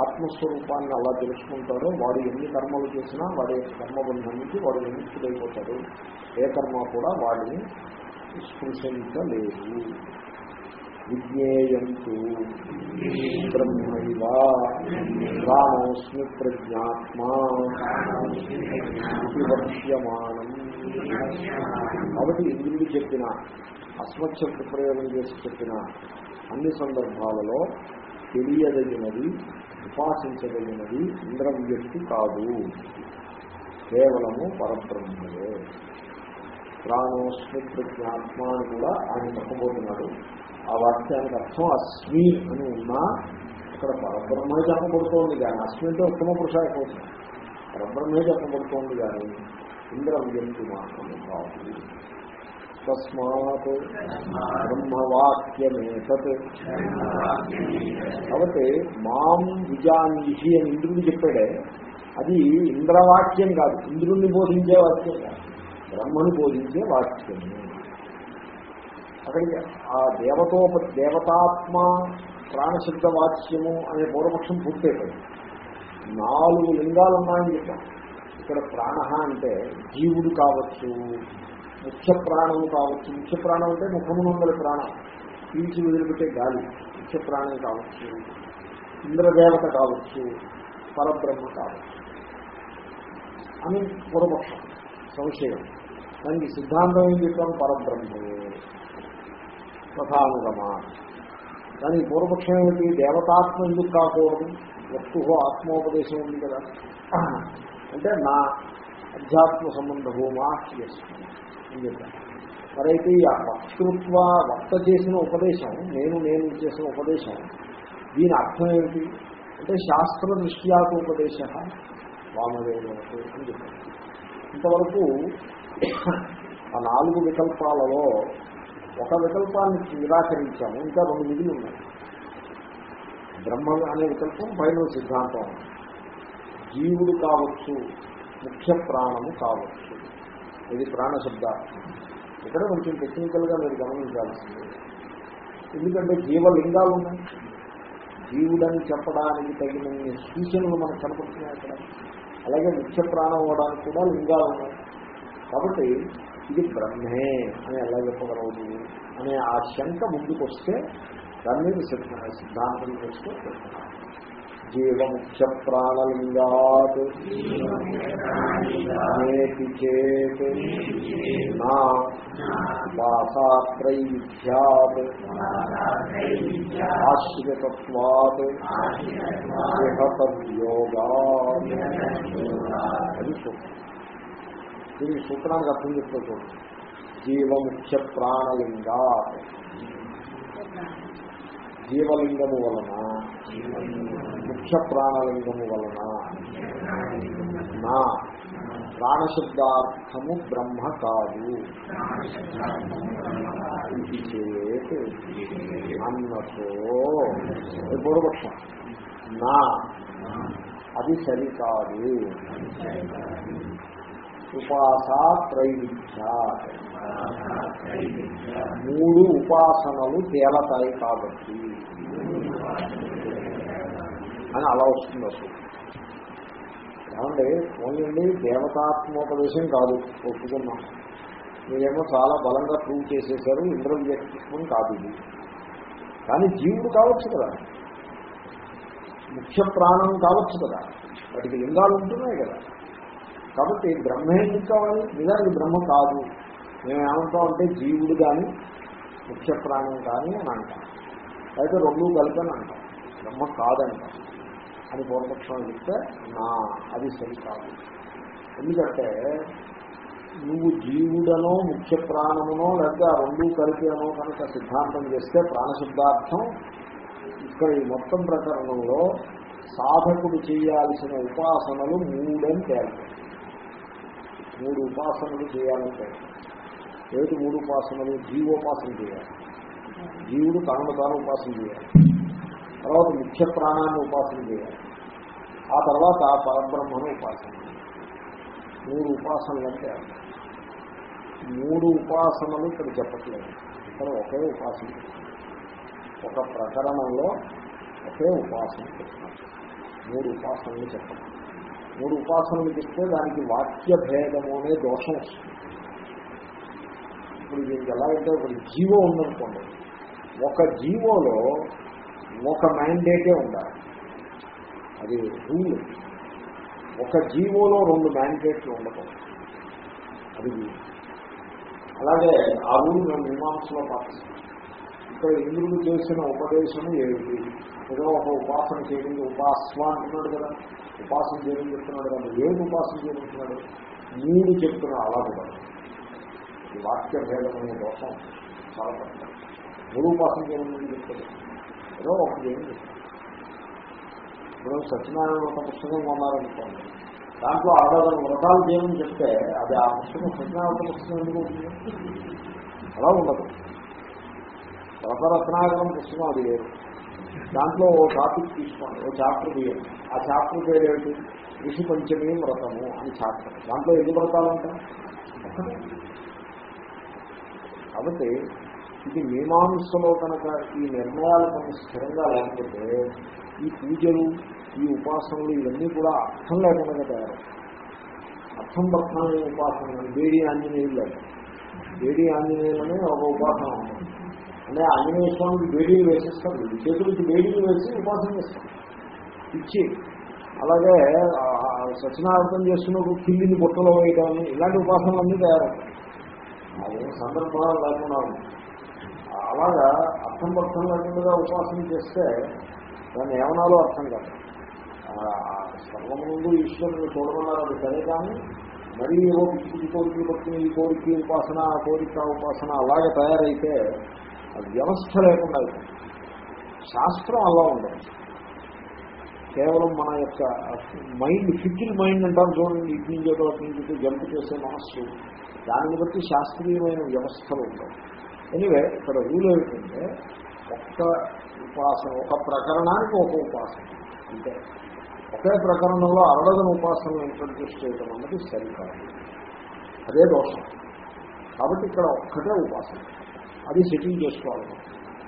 ఆత్మస్వరూపాన్ని అలా తెలుసుకుంటాడో వాడు ఎన్ని కర్మలు చేసినా వాడి యొక్క కర్మబంధం నుంచి వాడు విముక్తుడైపోతాడు. ఏ కర్మ కూడా వాడిని స్పృశించలేదు. విజ్ఞేయంతు బ్రహ్మైవ ప్రాణోస్మి ప్రజ్ఞాత్మా ఇది కాబట్టి ఇంద్రుడు చెప్పిన అస్మశబ్ద ప్రయోగం చేసి చెప్పిన అన్ని సందర్భాలలో తెలియదగినది ఉపాసించదగినది ఇంద్రవ్యక్తి కాదు. కేవలము పరబ్రహ్మయే ప్రాణోస్మి ప్రజ్ఞాత్మ అని కూడా ఆయన చెప్పబోతున్నాడు. ఆ వాక్యానికి అర్థం అస్మి అని ఉన్నా ఇక్కడ పరబ్రహ్మే చెప్పబడుతోంది కానీ అస్మి అంటే ఉత్తమ పురుషాయిపోతుంది పరబ్రహ్మే చెప్పబడుతోంది కానీ ఇంద్రవ్యక్తి మాత్రమే కాదు. తస్మాత్ బ్రహ్మవాక్యమేతత్. కాబట్టి మాం విజానీహి అని ఇంద్రుడు చెప్పాడే. అది ఇంద్రవాక్యం కాదు. ఇంద్రుణ్ణి బోధించే వాక్యం కాదు. బ్రహ్మని బోధించే వాక్యం. అక్కడికి ఆ దేవతోప దేవతాత్మ ప్రాణశబ్ద వాక్యము అనే పూర్వపక్షం పూర్తయిపోయింది. నాలుగు లింగాలు ఉన్నాయని చెప్పాం. ఇక్కడ ప్రాణ అంటే జీవుడు కావచ్చు ముఖ్య ప్రాణం కావచ్చు. ముఖ్య ప్రాణం అంటే ముఖమునందరి ప్రాణం. పీల్చి వదిలిపెట్టే గాలి ముఖ్య ప్రాణం కావచ్చు. ఇంద్రదేవత కావచ్చు. పరబ్రహ్మ కావచ్చు. అని పూర్వపక్షం సంశయం. దానికి సిద్ధాంతం ఏం చెప్పాం? పరబ్రహ్మమే. ప్రధానుగమా. దానికి పూర్వపక్షం ఏమిటి? దేవతాత్మ ఎందుకు కాకూడదు? వస్తువు ఆత్మోపదేశం ఉంది కదా. అంటే నా అధ్యాత్మ సంబంధము మా చేస్తుంది అని చెప్పాను. మరైతే ఈ వక్తృత్వ వక్త చేసిన ఉపదేశం నేను నేను చేసిన ఉపదేశం దీని అర్థం ఏమిటి? అంటే శాస్త్ర దృష్ట్యాకు ఉపదేశ వామదేవులకు అని ఇంతవరకు ఆ నాలుగు వికల్పాలలో ఒక వికల్పాన్ని నిరాకరించాము ఇంకా రెండు మిగిలి ఉన్నాయి. బ్రహ్మ అనే వికల్పం పైన సిద్ధాంతం. జీవుడు కావచ్చు ముఖ్య ప్రాణము కావచ్చు. ఇది ప్రాణశబ్ద ఇక్కడ కొంచెం టెక్నికల్గా మీరు గమనించాల్సింది. ఎందుకంటే జీవలింగాలు ఉన్నాయి. జీవుడని చెప్పడానికి తగిన సూచనలు మనకు కనపడుతున్నాయి అక్కడ. అలాగే నిత్య ప్రాణం అవ్వడానికి కూడా లింగాలు ఉన్నాయి. కాబట్టి ఇది బ్రహ్మే అని ఎలా చెప్పగలవు అనే ఆ శంక ముందుకు వస్తే దాని మీద సిద్ధాంతం చేస్తూ జీవముఖ్య ప్రాణలింగాత్ నేతి చేత్. నా వాసాత్రైవిధ్యాత్. ఆశ్రితత్వాత్. విహతయోగా అది సూత్రం. దీనికి సూత్రానికి అర్థం చెప్తూ చూడండి జీవముఖ్య ప్రాణలింగా జీవలింగము వలన ముఖ్య ప్రాణలింగము వలన నా ప్రాణశబ్దార్థము బ్రహ్మ కాదు. ఇది చేత్ అన్నతో పూర్వపక్షం. నా అది సరికాదు. ఉపాసా త్రైవిధ్య మూడు ఉపాసనలు తేలతాయి కాబట్టి అని అలా వస్తుంది అసలు. ఏమంటే ఓన్లీ దేవతాత్మోపదేశం కాదు ఒప్పుకున్నాం. మీరేమో చాలా బలంగా ప్రూవ్ చేసేసారు ఇంద్రవ్యక్తిత్వం కాదు ఇది. కానీ జీవుడు కావచ్చు కదా. ముఖ్య ప్రాణం కావచ్చు కదా. వాటికి లింగాలు ఉంటున్నాయి కదా. కాబట్టి బ్రహ్మే కావాలి? నిజానికి బ్రహ్మ కాదు. మేము ఏమంటాం అంటే జీవుడు కానీ ముఖ్య ప్రాణం కానీ అని అంటాం. అయితే రెండు కలిపని అంటాం. బ్రహ్మ కాదంటాం. అని పూర్వపక్షం చెప్తే నా అది సరి కాదు. ఎందుకంటే నువ్వు జీవుడనో ముఖ్య ప్రాణమునో లేకపోతే ఆ రెండు కలిపి అనో కనుక సిద్ధాంతం చేస్తే ప్రాణశుద్ధార్థం ఇక్కడ ఈ మొత్తం ప్రకరణంలో సాధకుడు చేయాల్సిన ఉపాసనలు మూడని తేలి మూడు ఉపాసనలు చేయాలని తేలి ఏమిటి మూడు ఉపాసనలు? జీవోపాసన చేయాలి. జీవుడు తనను తాను ఉపాసన చేయాలి. తర్వాత ముఖ్య ప్రాణాన్ని ఉపాసన చేయాలి. ఆ తర్వాత ఆ పరబ్రహ్మను ఉపాసన మూడు ఉపాసనలు అంటే మూడు ఉపాసనలు ఇక్కడ చెప్పట్లేదు. ఇక్కడ ఒకే ఉపాసన. ఒక ప్రకరణంలో ఒకే ఉపాసన చెప్తాను మూడు ఉపాసనలు చెప్పాలి మూడు ఉపాసనలు చెప్తే దానికి వాక్య భేదము అనే దోషం వస్తుంది. ఇప్పుడు దీనికి ఎలాగంటే ఒక జీవో ఉందనుకోండి. ఒక జీవోలో ఒక మ్యాండేటే ఉండాలి. అది రూల్ ఒక జీవోలో రెండు మ్యాండేట్లు ఉండకూడదు. అది అలాగే ఆ రూల్ మేము మీమాంసలో పాటిస్తాం. ఇక్కడ ఇంద్రుడు చేసిన ఉపదేశం ఏమిటి? ఏదో ఒక ఉపాసన చేయడం ఉపాస్వ అంటున్నాడు కదా. ఉపాసన చేయడం చెప్తున్నాడు కదా. ఏమి ఉపాసన చేయమంటున్నాడు మూడు చెప్తున్నా అలా కూడా. ఈ వాక్య భేదం అనే దోషం చాలా కష్టం మూడు ఉపాసన చేయమని చెప్తారు ఏదో ఒకటి ఏం చెప్తారు ఇప్పుడు సత్యనారాయణ ఒక పుస్తకం కొన్నారనుకోండి. దాంట్లో ఆధారం వ్రతాలు చేయమని చెప్తే అది ఆ పుస్తకం సత్యనారాయణ పుస్తకం ఎందుకు అవుతుంది అలా ఉండదు. వ్రతరత్నాకరం పుస్తకం అది లేదు దాంట్లో ఓ టాపిక్ తీసుకోండి ఓ చాప్టర్ తీయండి. ఆ చాప్టర్ పేరు ఏమిటి ఋషి పంచమీ వ్రతము అని చాప్టర్. దాంట్లో ఎన్ని వ్రతాలు ఉంటాయి? కాబట్టి ఇది మీమాంసలో కనుక ఈ నిర్ణయాలు కొన్ని స్థిరంగా లేకపోతే ఈ పూజలు ఈ ఉపాసనలు ఇవన్నీ కూడా అర్థం లేకుండా తయారవుతాయి. అర్థం పక్కన ఉపాసన వేడి ఆంజనేయులు లేదు వేడి ఆంజనేయులనే ఒక ఉపాసన ఉంది. అంటే ఆంజనేయ స్వామికి వేడిని వేసిస్తారు. చేతులకి వేడిని వేసి ఉపాసన చేస్తారు. ఇచ్చి అలాగే ఆ, సత్యనారాయణ చేస్తున్నప్పుడు కిల్లిని బుట్టలో వేయడం ఇలాంటి ఉపాసనలన్నీ తయారవుతాయి. అదే సందర్భాలు లేకుండా ఉంది. అలాగా అర్థం పర్థం లేకుండా ఉపాసన చేస్తే దాన్ని ఏమనాలో అర్థం కాదు. సర్వం ముందు ఈశ్వరుని చూడమన్నారు అది సరే కానీ మరీ ఏవో పిచ్చి కోరికలు పట్టుకుని ఈ కోరిక ఉపాసన ఆ కోరిక ఉపాసన అలాగే తయారైతే అది వ్యవస్థ లేకుండా శాస్త్రం అలా ఉండదు. కేవలం మన యొక్క మైండ్ ఫిజికల్ మైండ్ అంటాం చూడండి ఇటు నుంచి అటు నుంచి జంప్ చేసే మనస్సు. దానిని బట్టి శాస్త్రీయమైన వ్యవస్థలు ఉంటాయి. ఎనివే ఇక్కడ రూల్ ఏమిటంటే ఒక్క ఉపాసన ఒక ప్రకరణానికి ఒక ఉపాసన. అంటే ఒకే ప్రకరణంలో అరడదన ఉపాసనలు ఇంట్రడ్యూస్ చేయడం అన్నది సరికాదు. అదే దోషం. కాబట్టి ఇక్కడ ఒక్కటే ఉపాసన. అది సెటిల్ చేసుకోవాలి.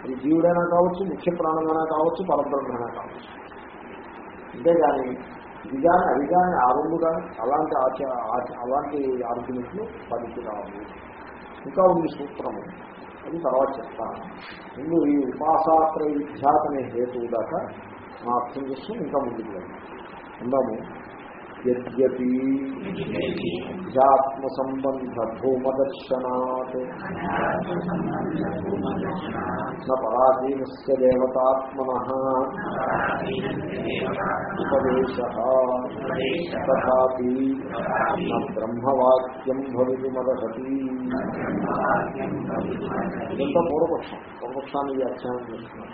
అది జీవుడైనా కావచ్చు ముఖ్య ప్రాణమైనా కావచ్చు పరబ్రహ్మైనా కావచ్చు. అంతేగాని ఇది కానీ అది కానీ ఆ రెండు కానీ అలాంటి అలాంటి ఆర్గ్యుమెంట్లు పనికి ఇంకా ఉంది సూత్రము. అది తర్వాత చెప్తాను. ముందు ఈ ఉపాసాత్ర విఖ్యాత అనే హేతువు దాకా మా అర్థం చేస్తూ ఇంకా ముందుకు వెళ్దాం. అందాము యద్యపి అధ్యాత్మ సంబంధ భూమదర్శనాత్ న పరాధీనస్య దేవతాత్మన ఉపదేశ తథాపి న బ్రహ్మవాక్యం భవితుమర్హతి ఇదంతా పూర్వపక్షం పూర్వపక్షాన్ని వ్యాఖ్యానం చేస్తున్నాం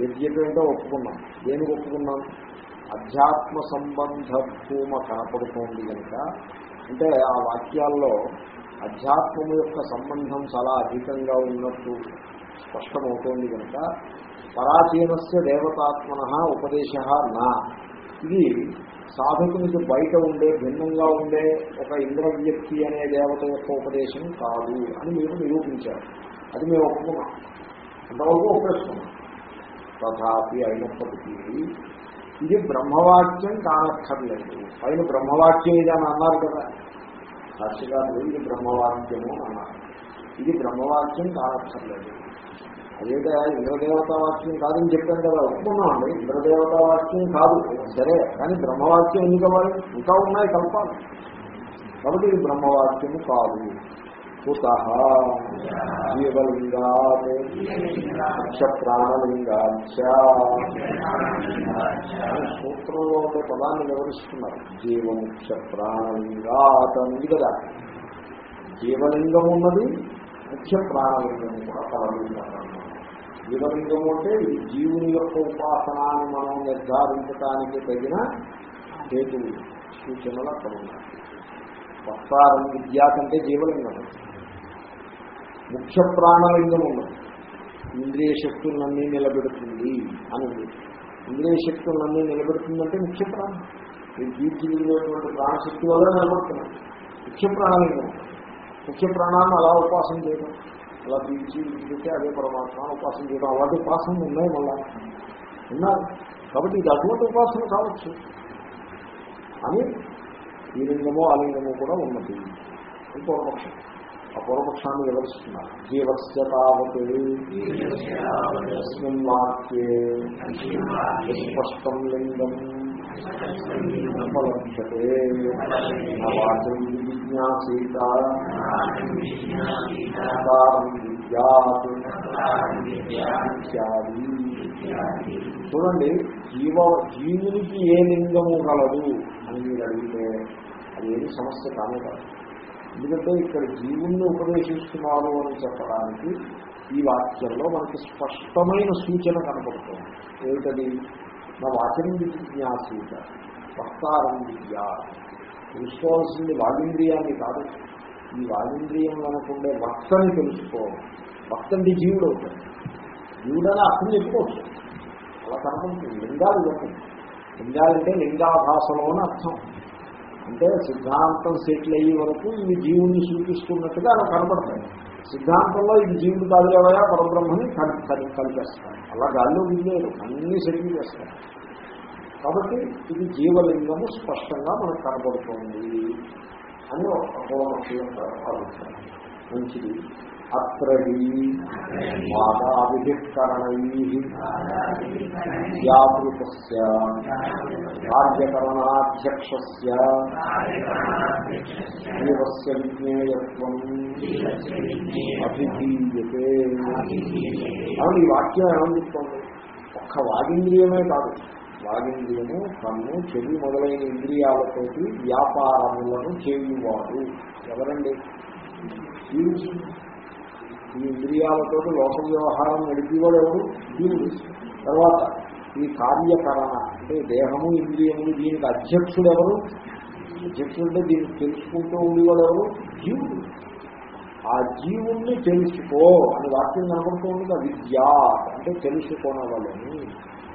యజ్ఞం అంటే ఒప్పుకున్నాం దేనికి ఒప్పుకున్నాం అధ్యాత్మ సంబంధ భూమ కనపడుతోంది కనుక అంటే ఆ వాక్యాల్లో అధ్యాత్మము యొక్క సంబంధం చాలా అధికంగా ఉన్నట్టు స్పష్టమవుతోంది కనుక పరాచీనస్య దేవతాత్మన ఉపదేశ నా. ఇది సాధకునికి బయట ఉండే భిన్నంగా ఉండే ఒక ఇంద్ర వ్యక్తి అనే దేవత యొక్క ఉపదేశం కాదు అని మీరు నిరూపించారు. అది మేము ఒప్పుకున్నాం. అంతవరకు ఒప్పేసుకున్నాం. తథాపి అయినప్పటికీ ఇది బ్రహ్మవాక్యం కానక్కర్లేదు పైన బ్రహ్మవాక్యం ఇది అన్నారు కదా. సాక్షిగారు ఇది బ్రహ్మవాక్యము అన్నారు. ఇది బ్రహ్మవాక్యం కానక్కర్లేదు అదేంటే ఇంద్రదేవతా వాక్యం కాదని చెప్పాను కదా. ఒప్పుకున్నామండి ఇంద్రదేవతా వాక్యం కాదు. సరే కానీ బ్రహ్మవాక్యం ఎందుకు ఇంకా ఉన్నాయి కల్పాలు. కాబట్టి ఇది బ్రహ్మవాక్యము కాదు. కుత జీవలింగాత్ ప్రాణలింగాచ సూత్రంలో ఉండే పదాన్ని వివరిస్తున్నారు. జీవముఖ్య ప్రాణలింగాత్ అనేది కదా. జీవలింగం ఉన్నది ముఖ్య ప్రాణలింగం కూడా పరలింగం జీవలింగము అంటే జీవుని యొక్క ఉపాసనాన్ని మనం నిర్ధారించడానికి తగిన హేతువు సూచనలు అక్కడ ఉన్నాయి. వస్తారం విద్యా కంటే జీవలింగం. ముఖ్య ప్రాణలింగం ఉన్నది. ఇంద్రియ శక్తులన్నీ నిలబెడుతుంది అని ఉంది. ఇంద్రియ శక్తులన్నీ నిలబెడుతుందంటే ముఖ్య ప్రాణం ఈ జీవితటువంటి ప్రాణశక్తి వల్ల నిలబడుతున్నాం ముఖ్య ప్రాణలింగం ముఖ్య ప్రాణాన్ని అలా ఉపాసన చేయడం అలా పీల్చి విడిచిపెట్టి అదే పరమాత్మ ఉపాసన చేయడం అలాంటి ఉపాసనలు ఉన్నాయి మళ్ళా. ఉన్నారు కాబట్టి ఇది అటువంటి ఉపాసన కావచ్చు. అని ఈ లింగమో ఆ లింగమో కూడా ఉన్నది. ఇంకో పక్షం. ఆ పూర్వపక్షాన్ని వివరిస్తున్నారు. జీవస్య తావత్ తస్మిన్ వాక్యే స్పష్టం లింగం. ఉపలభ్యతే వాచం ఇత్యాది. చూడండి జీవ జీవునికి ఏ లింగము కలదు అని మీరు అడిగితే అది ఏమి సమస్య కానే కాదు. ఎందుకంటే ఇక్కడ జీవుణ్ణి ఉపదేశిస్తున్నారు అని చెప్పడానికి ఈ వాక్యంలో మనకి స్పష్టమైన సూచన కనపడుతుంది ఏమిటది? నా వాచనం జిజ్ఞాసీత వక్తారం విద్య. తెలుసుకోవాల్సింది వాగింద్రియాన్ని కాదు. ఈ వాగింద్రియం అనుకుండే వక్తని తెలుసుకో వక్తండి జీవుడు అవుతాడు. జీవుడని అర్థం చెప్పుకోవచ్చు. అలా కనపడుతుంది లింగాలు ఇవ్వండి లింగాలంటే లింగాభాసలో అని అర్థం. అంటే సిద్ధాంతం సెటిల్ అయ్యే వరకు ఇవి జీవుణ్ణి సూచిస్తున్నట్టుగా అలా కనపడతాయి. సిద్ధాంతంలో ఇది జీవుడు కాదు కాదులేవయా పరబ్రహ్మని కలి కలిపేస్తారు. అలా గాల్లో విలేదు అన్నీ సెటిల్ చేస్తారు. కాబట్టి ఇది జీవలింగము స్పష్టంగా మనకు కనబడుతోంది అని ఒక అభిప్రాయం. మంచిది. కార్యకరణాధ్యక్ష జీవస్య విజ్ఞేయత్వం అభిధీయతే. అవును ఈ వాక్యం ఏమని చెప్తోంది? ఒక్క వాగింద్రియమే కాదు. వాగింద్రియము కన్ను చెవి మొదలైన ఇంద్రియాలతోటి వ్యాపారములను చేయువాడు. ఎవరండి? ఈ ఇంద్రియాలతో లోక వ్యవహారం నడిపేవాడు ఎవరు దీనికి తర్వాత ఈ కార్యకరణ అంటే దేహము ఇంద్రియము దీనికి అధ్యక్షుడు ఎవరు అధ్యక్షుడు అంటే దీన్ని తెలుసుకుంటూ ఉండేవాడు ఎవరు జీవుడు. ఆ జీవుణ్ణి తెలుసుకో అని వాక్యం కనబడుతుంది కదా విద్య అంటే తెలుసుకోనవలని.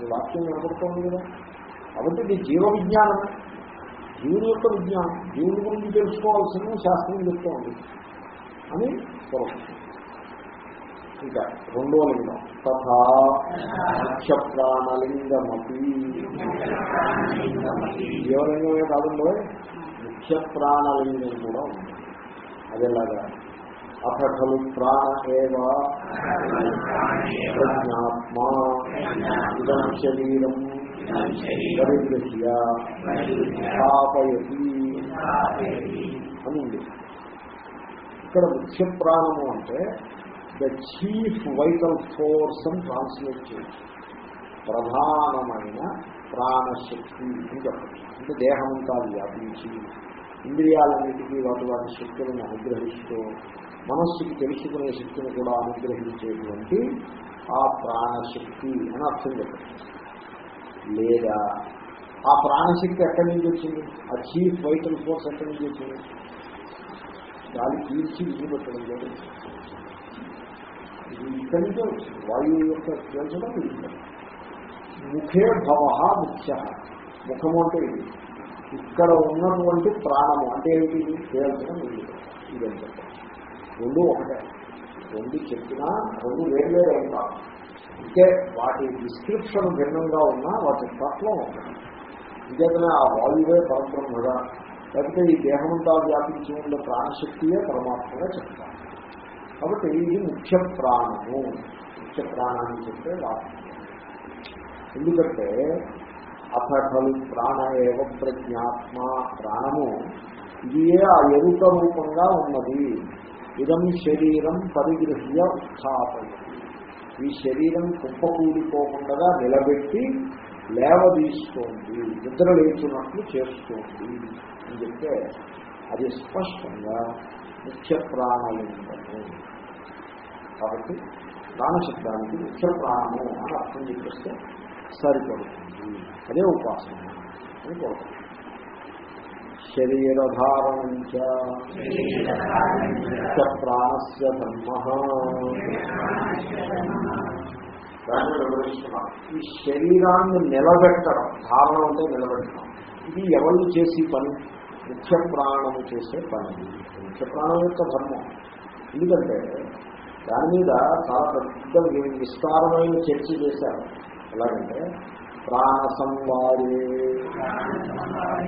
ఈ వాక్యం కనబడుతోంది కదా. కాబట్టి ఇది జీవ విజ్ఞానం జీవుని యొక్క విజ్ఞానం. జీవుని గురించి తెలుసుకోవాల్సింది శాస్త్రం చెప్తోంది అని పొరపాటు ఇంకా రెండో లింగం తథా ముఖ్య ప్రాణలింగమపి జీవలింగమే కాదంలో ముఖ్య ప్రాణలింగం కూడా ఉంది. అదేలాగా అథ ఖలు ప్రాణ ఏవ? ప్రజ్ఞాత్మా. ఇదం శరీరం. అని ఉంది ఇక్కడ ముఖ్య ప్రాణము అంటే ద చీఫ్ వైటల్ ఫోర్స్ అని ట్రాన్స్లేట్ చేయొచ్చు ప్రధానమైన ప్రాణశక్తి అని చెప్పచ్చు అంటే దేహమంతా వ్యాపించి ఇంద్రియాలన్నిటికీ వాటి వాటి శక్తులను అనుగ్రహిస్తూ మనస్సుకి తెలుసుకునే శక్తిని కూడా అనుగ్రహించేటువంటి ఆ ప్రాణశక్తి అని అర్థం చెప్పచ్చు లేదా ఆ ప్రాణశక్తి ఎక్కడి నుంచి వచ్చింది? ఆ చీఫ్ వైటల్ ఫోర్స్ ఎక్కడి నుంచి వచ్చింది? గాలి పీల్చి విడిపెట్టడం లేదు ఇక్కడి నుంచే వచ్చింది వాయువు యొక్క తెలుసడం ఇది ముఖే భవ ముఖ్య. ముఖము అంటే ఇది. ఇక్కడ ఉన్నటువంటి ప్రాణము అంటే ఏమిటి తేల్చడం ఇది ఇదేం చెప్పాలి రెండు ఒకటే. రెండు చెప్పినా రెండు వేర్వేరు ఏం కాదు అంటే వాటి డిస్క్రిప్షన్ భిన్నంగా ఉన్నా వాటి తత్వం ఒకటి ఇంకేతనే ఆ వాయువే పరబ్రహ్మగా. లేకపోతే ఈ దేహమంతా వ్యాపించి ఉన్న ప్రాణశక్తియే పరమాత్మగా చెప్తారు. కాబట్టి ఇది ముఖ్య ప్రాణము. ముఖ్య ప్రాణాన్ని చెప్పే వాక్యం. ఎందుకంటే అథ ఖలు ప్రాణ ఏవ ప్రజ్ఞాత్మ ప్రాణము ఇది ఆ ఎరుక రూపంగా ఉన్నది. ఇదం శరీరం పరిగృహ్య ఉత్థాపన ఈ శరీరం కుప్పకూలిపోకుండా నిలబెట్టి లేవదీస్తోంది. నిద్ర లేచినట్లు చేస్తోంది అని చెప్తే అది స్పష్టంగా ముఖ్య ప్రాణలింగము కాబట్టి ప్రాణశబ్దానికి ముఖ్య ప్రాణము అని అర్థం చెప్పేస్తే సరిపడుతుంది. అదే ఉపాసన అని కోరుతుంది శరీరధారణం ప్రాణస్ ధర్మ. దాన్ని వివరిస్తున్నాం. ఈ శరీరాన్ని నిలబెట్టడం ధారణ అంటే నిలబెట్టడం. ఇది ఎవరు చేసి పని? ముఖ్య ప్రాణము చేసే పని. ముఖ్య యొక్క ధర్మం ఎందుకంటే దాని మీద చాలా పెద్ద విస్తారమైన చర్చ చేశారు. ఎలాగంటే ప్రాణ సంవాదే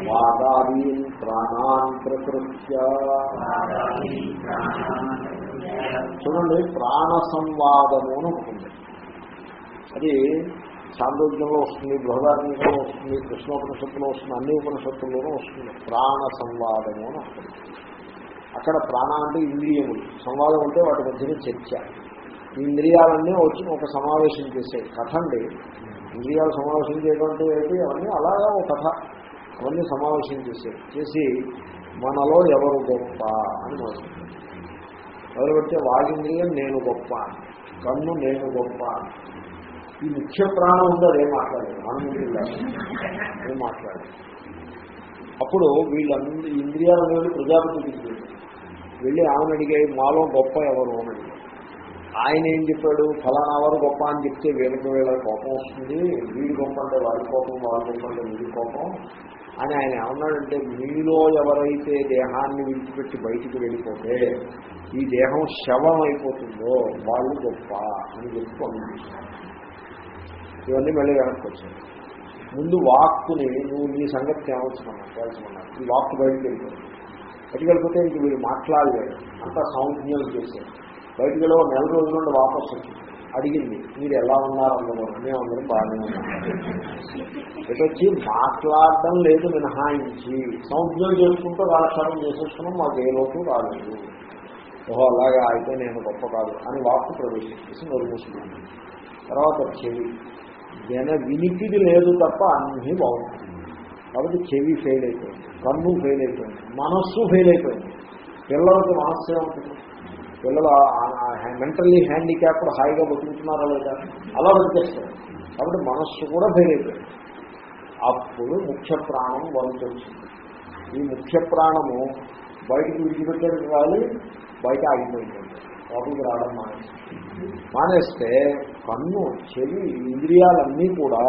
వాదాదీన్ ప్రాణాన్ ప్రకృత్య. చూడండి ప్రాణ సంవాదము అని ఉంటుంది అది సాంద్రోగ్యంలో వస్తుంది బృహదార్మికంలో వస్తుంది కృష్ణోపనిషత్తులో వస్తుంది అన్ని ఉపనిషత్తుల్లోనూ వస్తుంది. ప్రాణ సంవాదము అని వస్తుంది అక్కడ ప్రాణ అంటే ఇంద్రియములు. సంవాదం అంటే వాటి మధ్యన చర్చ. ఈ ఇంద్రియాలన్నీ వచ్చి ఒక సమావేశం చేసే కథ అండి. ఇంద్రియాలు సమావేశం చేయడం అంటే ఏంటి? అవన్నీ అలాగా ఒక కథ. అవన్నీ సమావేశం చేసే చేసి మనలో ఎవరు గొప్ప అని మొదలుపెట్టారు మొదలుపెడితే వాగింద్రియం నేను గొప్ప కన్ను నేను గొప్ప. ఈ ముఖ్య ప్రాణం ఉందో అదేం మాట్లాడలేదు మనం ఏం మాట్లాడలేదు అప్పుడు వీళ్ళందరూ ఇంద్రియాల మీద ప్రజాపతి వెళ్ళి ఆమెను అడిగాయి మాలో గొప్ప ఎవరు? అని ఆయన ఏం చెప్పాడు? ఫలానా వారు గొప్ప అని చెప్తే వీళ్ళకి వీళ్ళ కోపం వస్తుంది. వీడి గొప్ప అంటే వాడి కోపం వాడి గొప్ప అంటే వీడి కోపం. అని ఆయన ఏమన్నాడంటే మీలో ఎవరైతే దేహాన్ని విడిచిపెట్టి బయటికి వెళ్ళిపోతే ఈ దేహం శవం అయిపోతుందో వాళ్ళు గొప్ప అని చెప్పుకోండి ఇవన్నీ మళ్ళీ వెనక్కి వచ్చాయి. ముందు వాక్కుని నువ్వు నీ సంగతి తేవచ్చుకున్నా తేల్చుకున్నా ఈ వాక్కు బయటకు వెళ్ళిపోతుంది బయటికి వెళ్ళిపోతే ఇంక వీళ్ళు మాట్లాడలేదు అంతా సంజ్ఞలు చేశారు బయటికి వెళ్ళి నెల రోజుల నుండి వాపసు అడిగింది మీరు ఎలా ఉన్నారు అందరూ? మేము అందరం బాగానే ఉన్నాం ఇటు వచ్చి మాట్లాడడం లేదు మినహాయించి. సంజ్ఞలు చేసుకుంటూ రాష్ట్రం చేసేసుకున్నాం మాకు ఏ లోటు రాలేదు. ఓహో అలాగా అయితే నేను గొప్ప కాదు. అని వాక్కు ప్రవేశించేసి నొరుగుతున్నాను తర్వాత చెవి జన వినికిది లేదు తప్ప అన్నీ బాగుంటుంది కాబట్టి చెవి ఫెయిల్ అయిపోయింది కన్ను ఫెయిల్ అయిపోయింది మనస్సు ఫెయిల్ అయిపోయింది. పిల్లలకి మనస్సే ఉంటుంది పిల్లలు మెంటల్లీ హ్యాండిక్యాప్డ్ హాయిగా బతుకుతున్నారా లేదా? అలా బతికేస్తారు కాబట్టి మనస్సు కూడా ఫెయిల్ అయిపోయింది. అప్పుడు ముఖ్య ప్రాణం వంతు ఈ ముఖ్య ప్రాణము బయటకు విడిచిపెట్టేది రాలి బయట ఆగిపోయింది లోపలికి రావడం మానేసి. మానేస్తే కన్ను చెవి ఇంద్రియాలన్నీ కూడా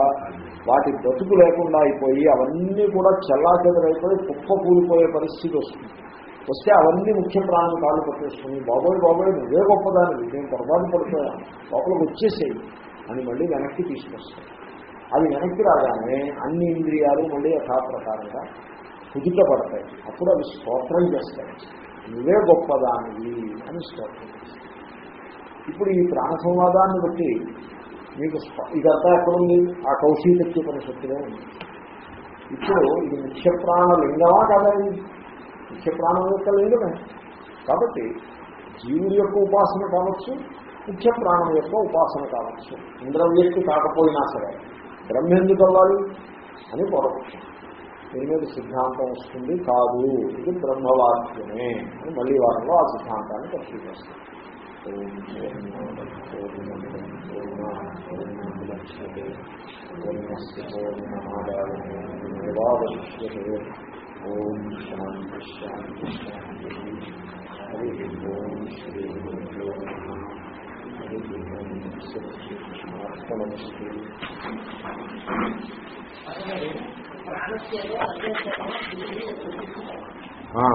వాటి బతుకు లేకుండా అయిపోయి అవన్నీ కూడా చెల్లాచెదరైపోయి కుప్ప కూలిపోయే పరిస్థితి వస్తుంది. వస్తే అవన్నీ ముఖ్య ప్రాణం కాళ్ళు పట్టేసుకుని బాబోయ్ బాబోయ్ నువ్వే గొప్పదాన్ని నేను పొరపాటు పడిపోయాను లోపలికి వచ్చేసేయి అని మళ్ళీ వెనక్కి తీసుకొస్తాయి అది వెనక్కి రాగానే అన్ని ఇంద్రియాలు మళ్ళీ యథాప్రకారంగా కుదుటపడతాయి. అప్పుడు అవి స్తోత్రం చేస్తాయి. నువ్వే గొప్పదానివి అని స్తోత్రం ఇప్పుడు ఈ ప్రాణ సంవాదాన్ని బట్టి మీకు ఇదంతా ఎక్కడుంది ఆ కౌశీలక్ష్య పరిషత్తులో ఉంది. ఇప్పుడు ఇది ముఖ్య లింగమా కాదండి ముఖ్య యొక్క లింగమే. కాబట్టి జీవుడి యొక్క ఉపాసన కావచ్చు ముఖ్యప్రాణం యొక్క ఉపాసన కావచ్చు. ఇంద్రవ్యక్తి కాకపోయినా సరే బ్రహ్మెందుకు అవ్వాలి? అని పూర్వపక్షం దీని మీద సిద్ధాంతం వస్తుంది. కాదు. ఇది బ్రహ్మవాక్యమే అని మళ్ళీ వారంలో ఆ సిద్ధాంతాన్ని పరిశీలిస్తాం. పూర్ణమాదాయ ఓం శాంతి శాంతి శాంతి హరి ఓం శ్రీ గురుభ్యో హరి ఓం శ్రీకృష్ణార్పణమస్తు
ప్రాణస్య
ఆ,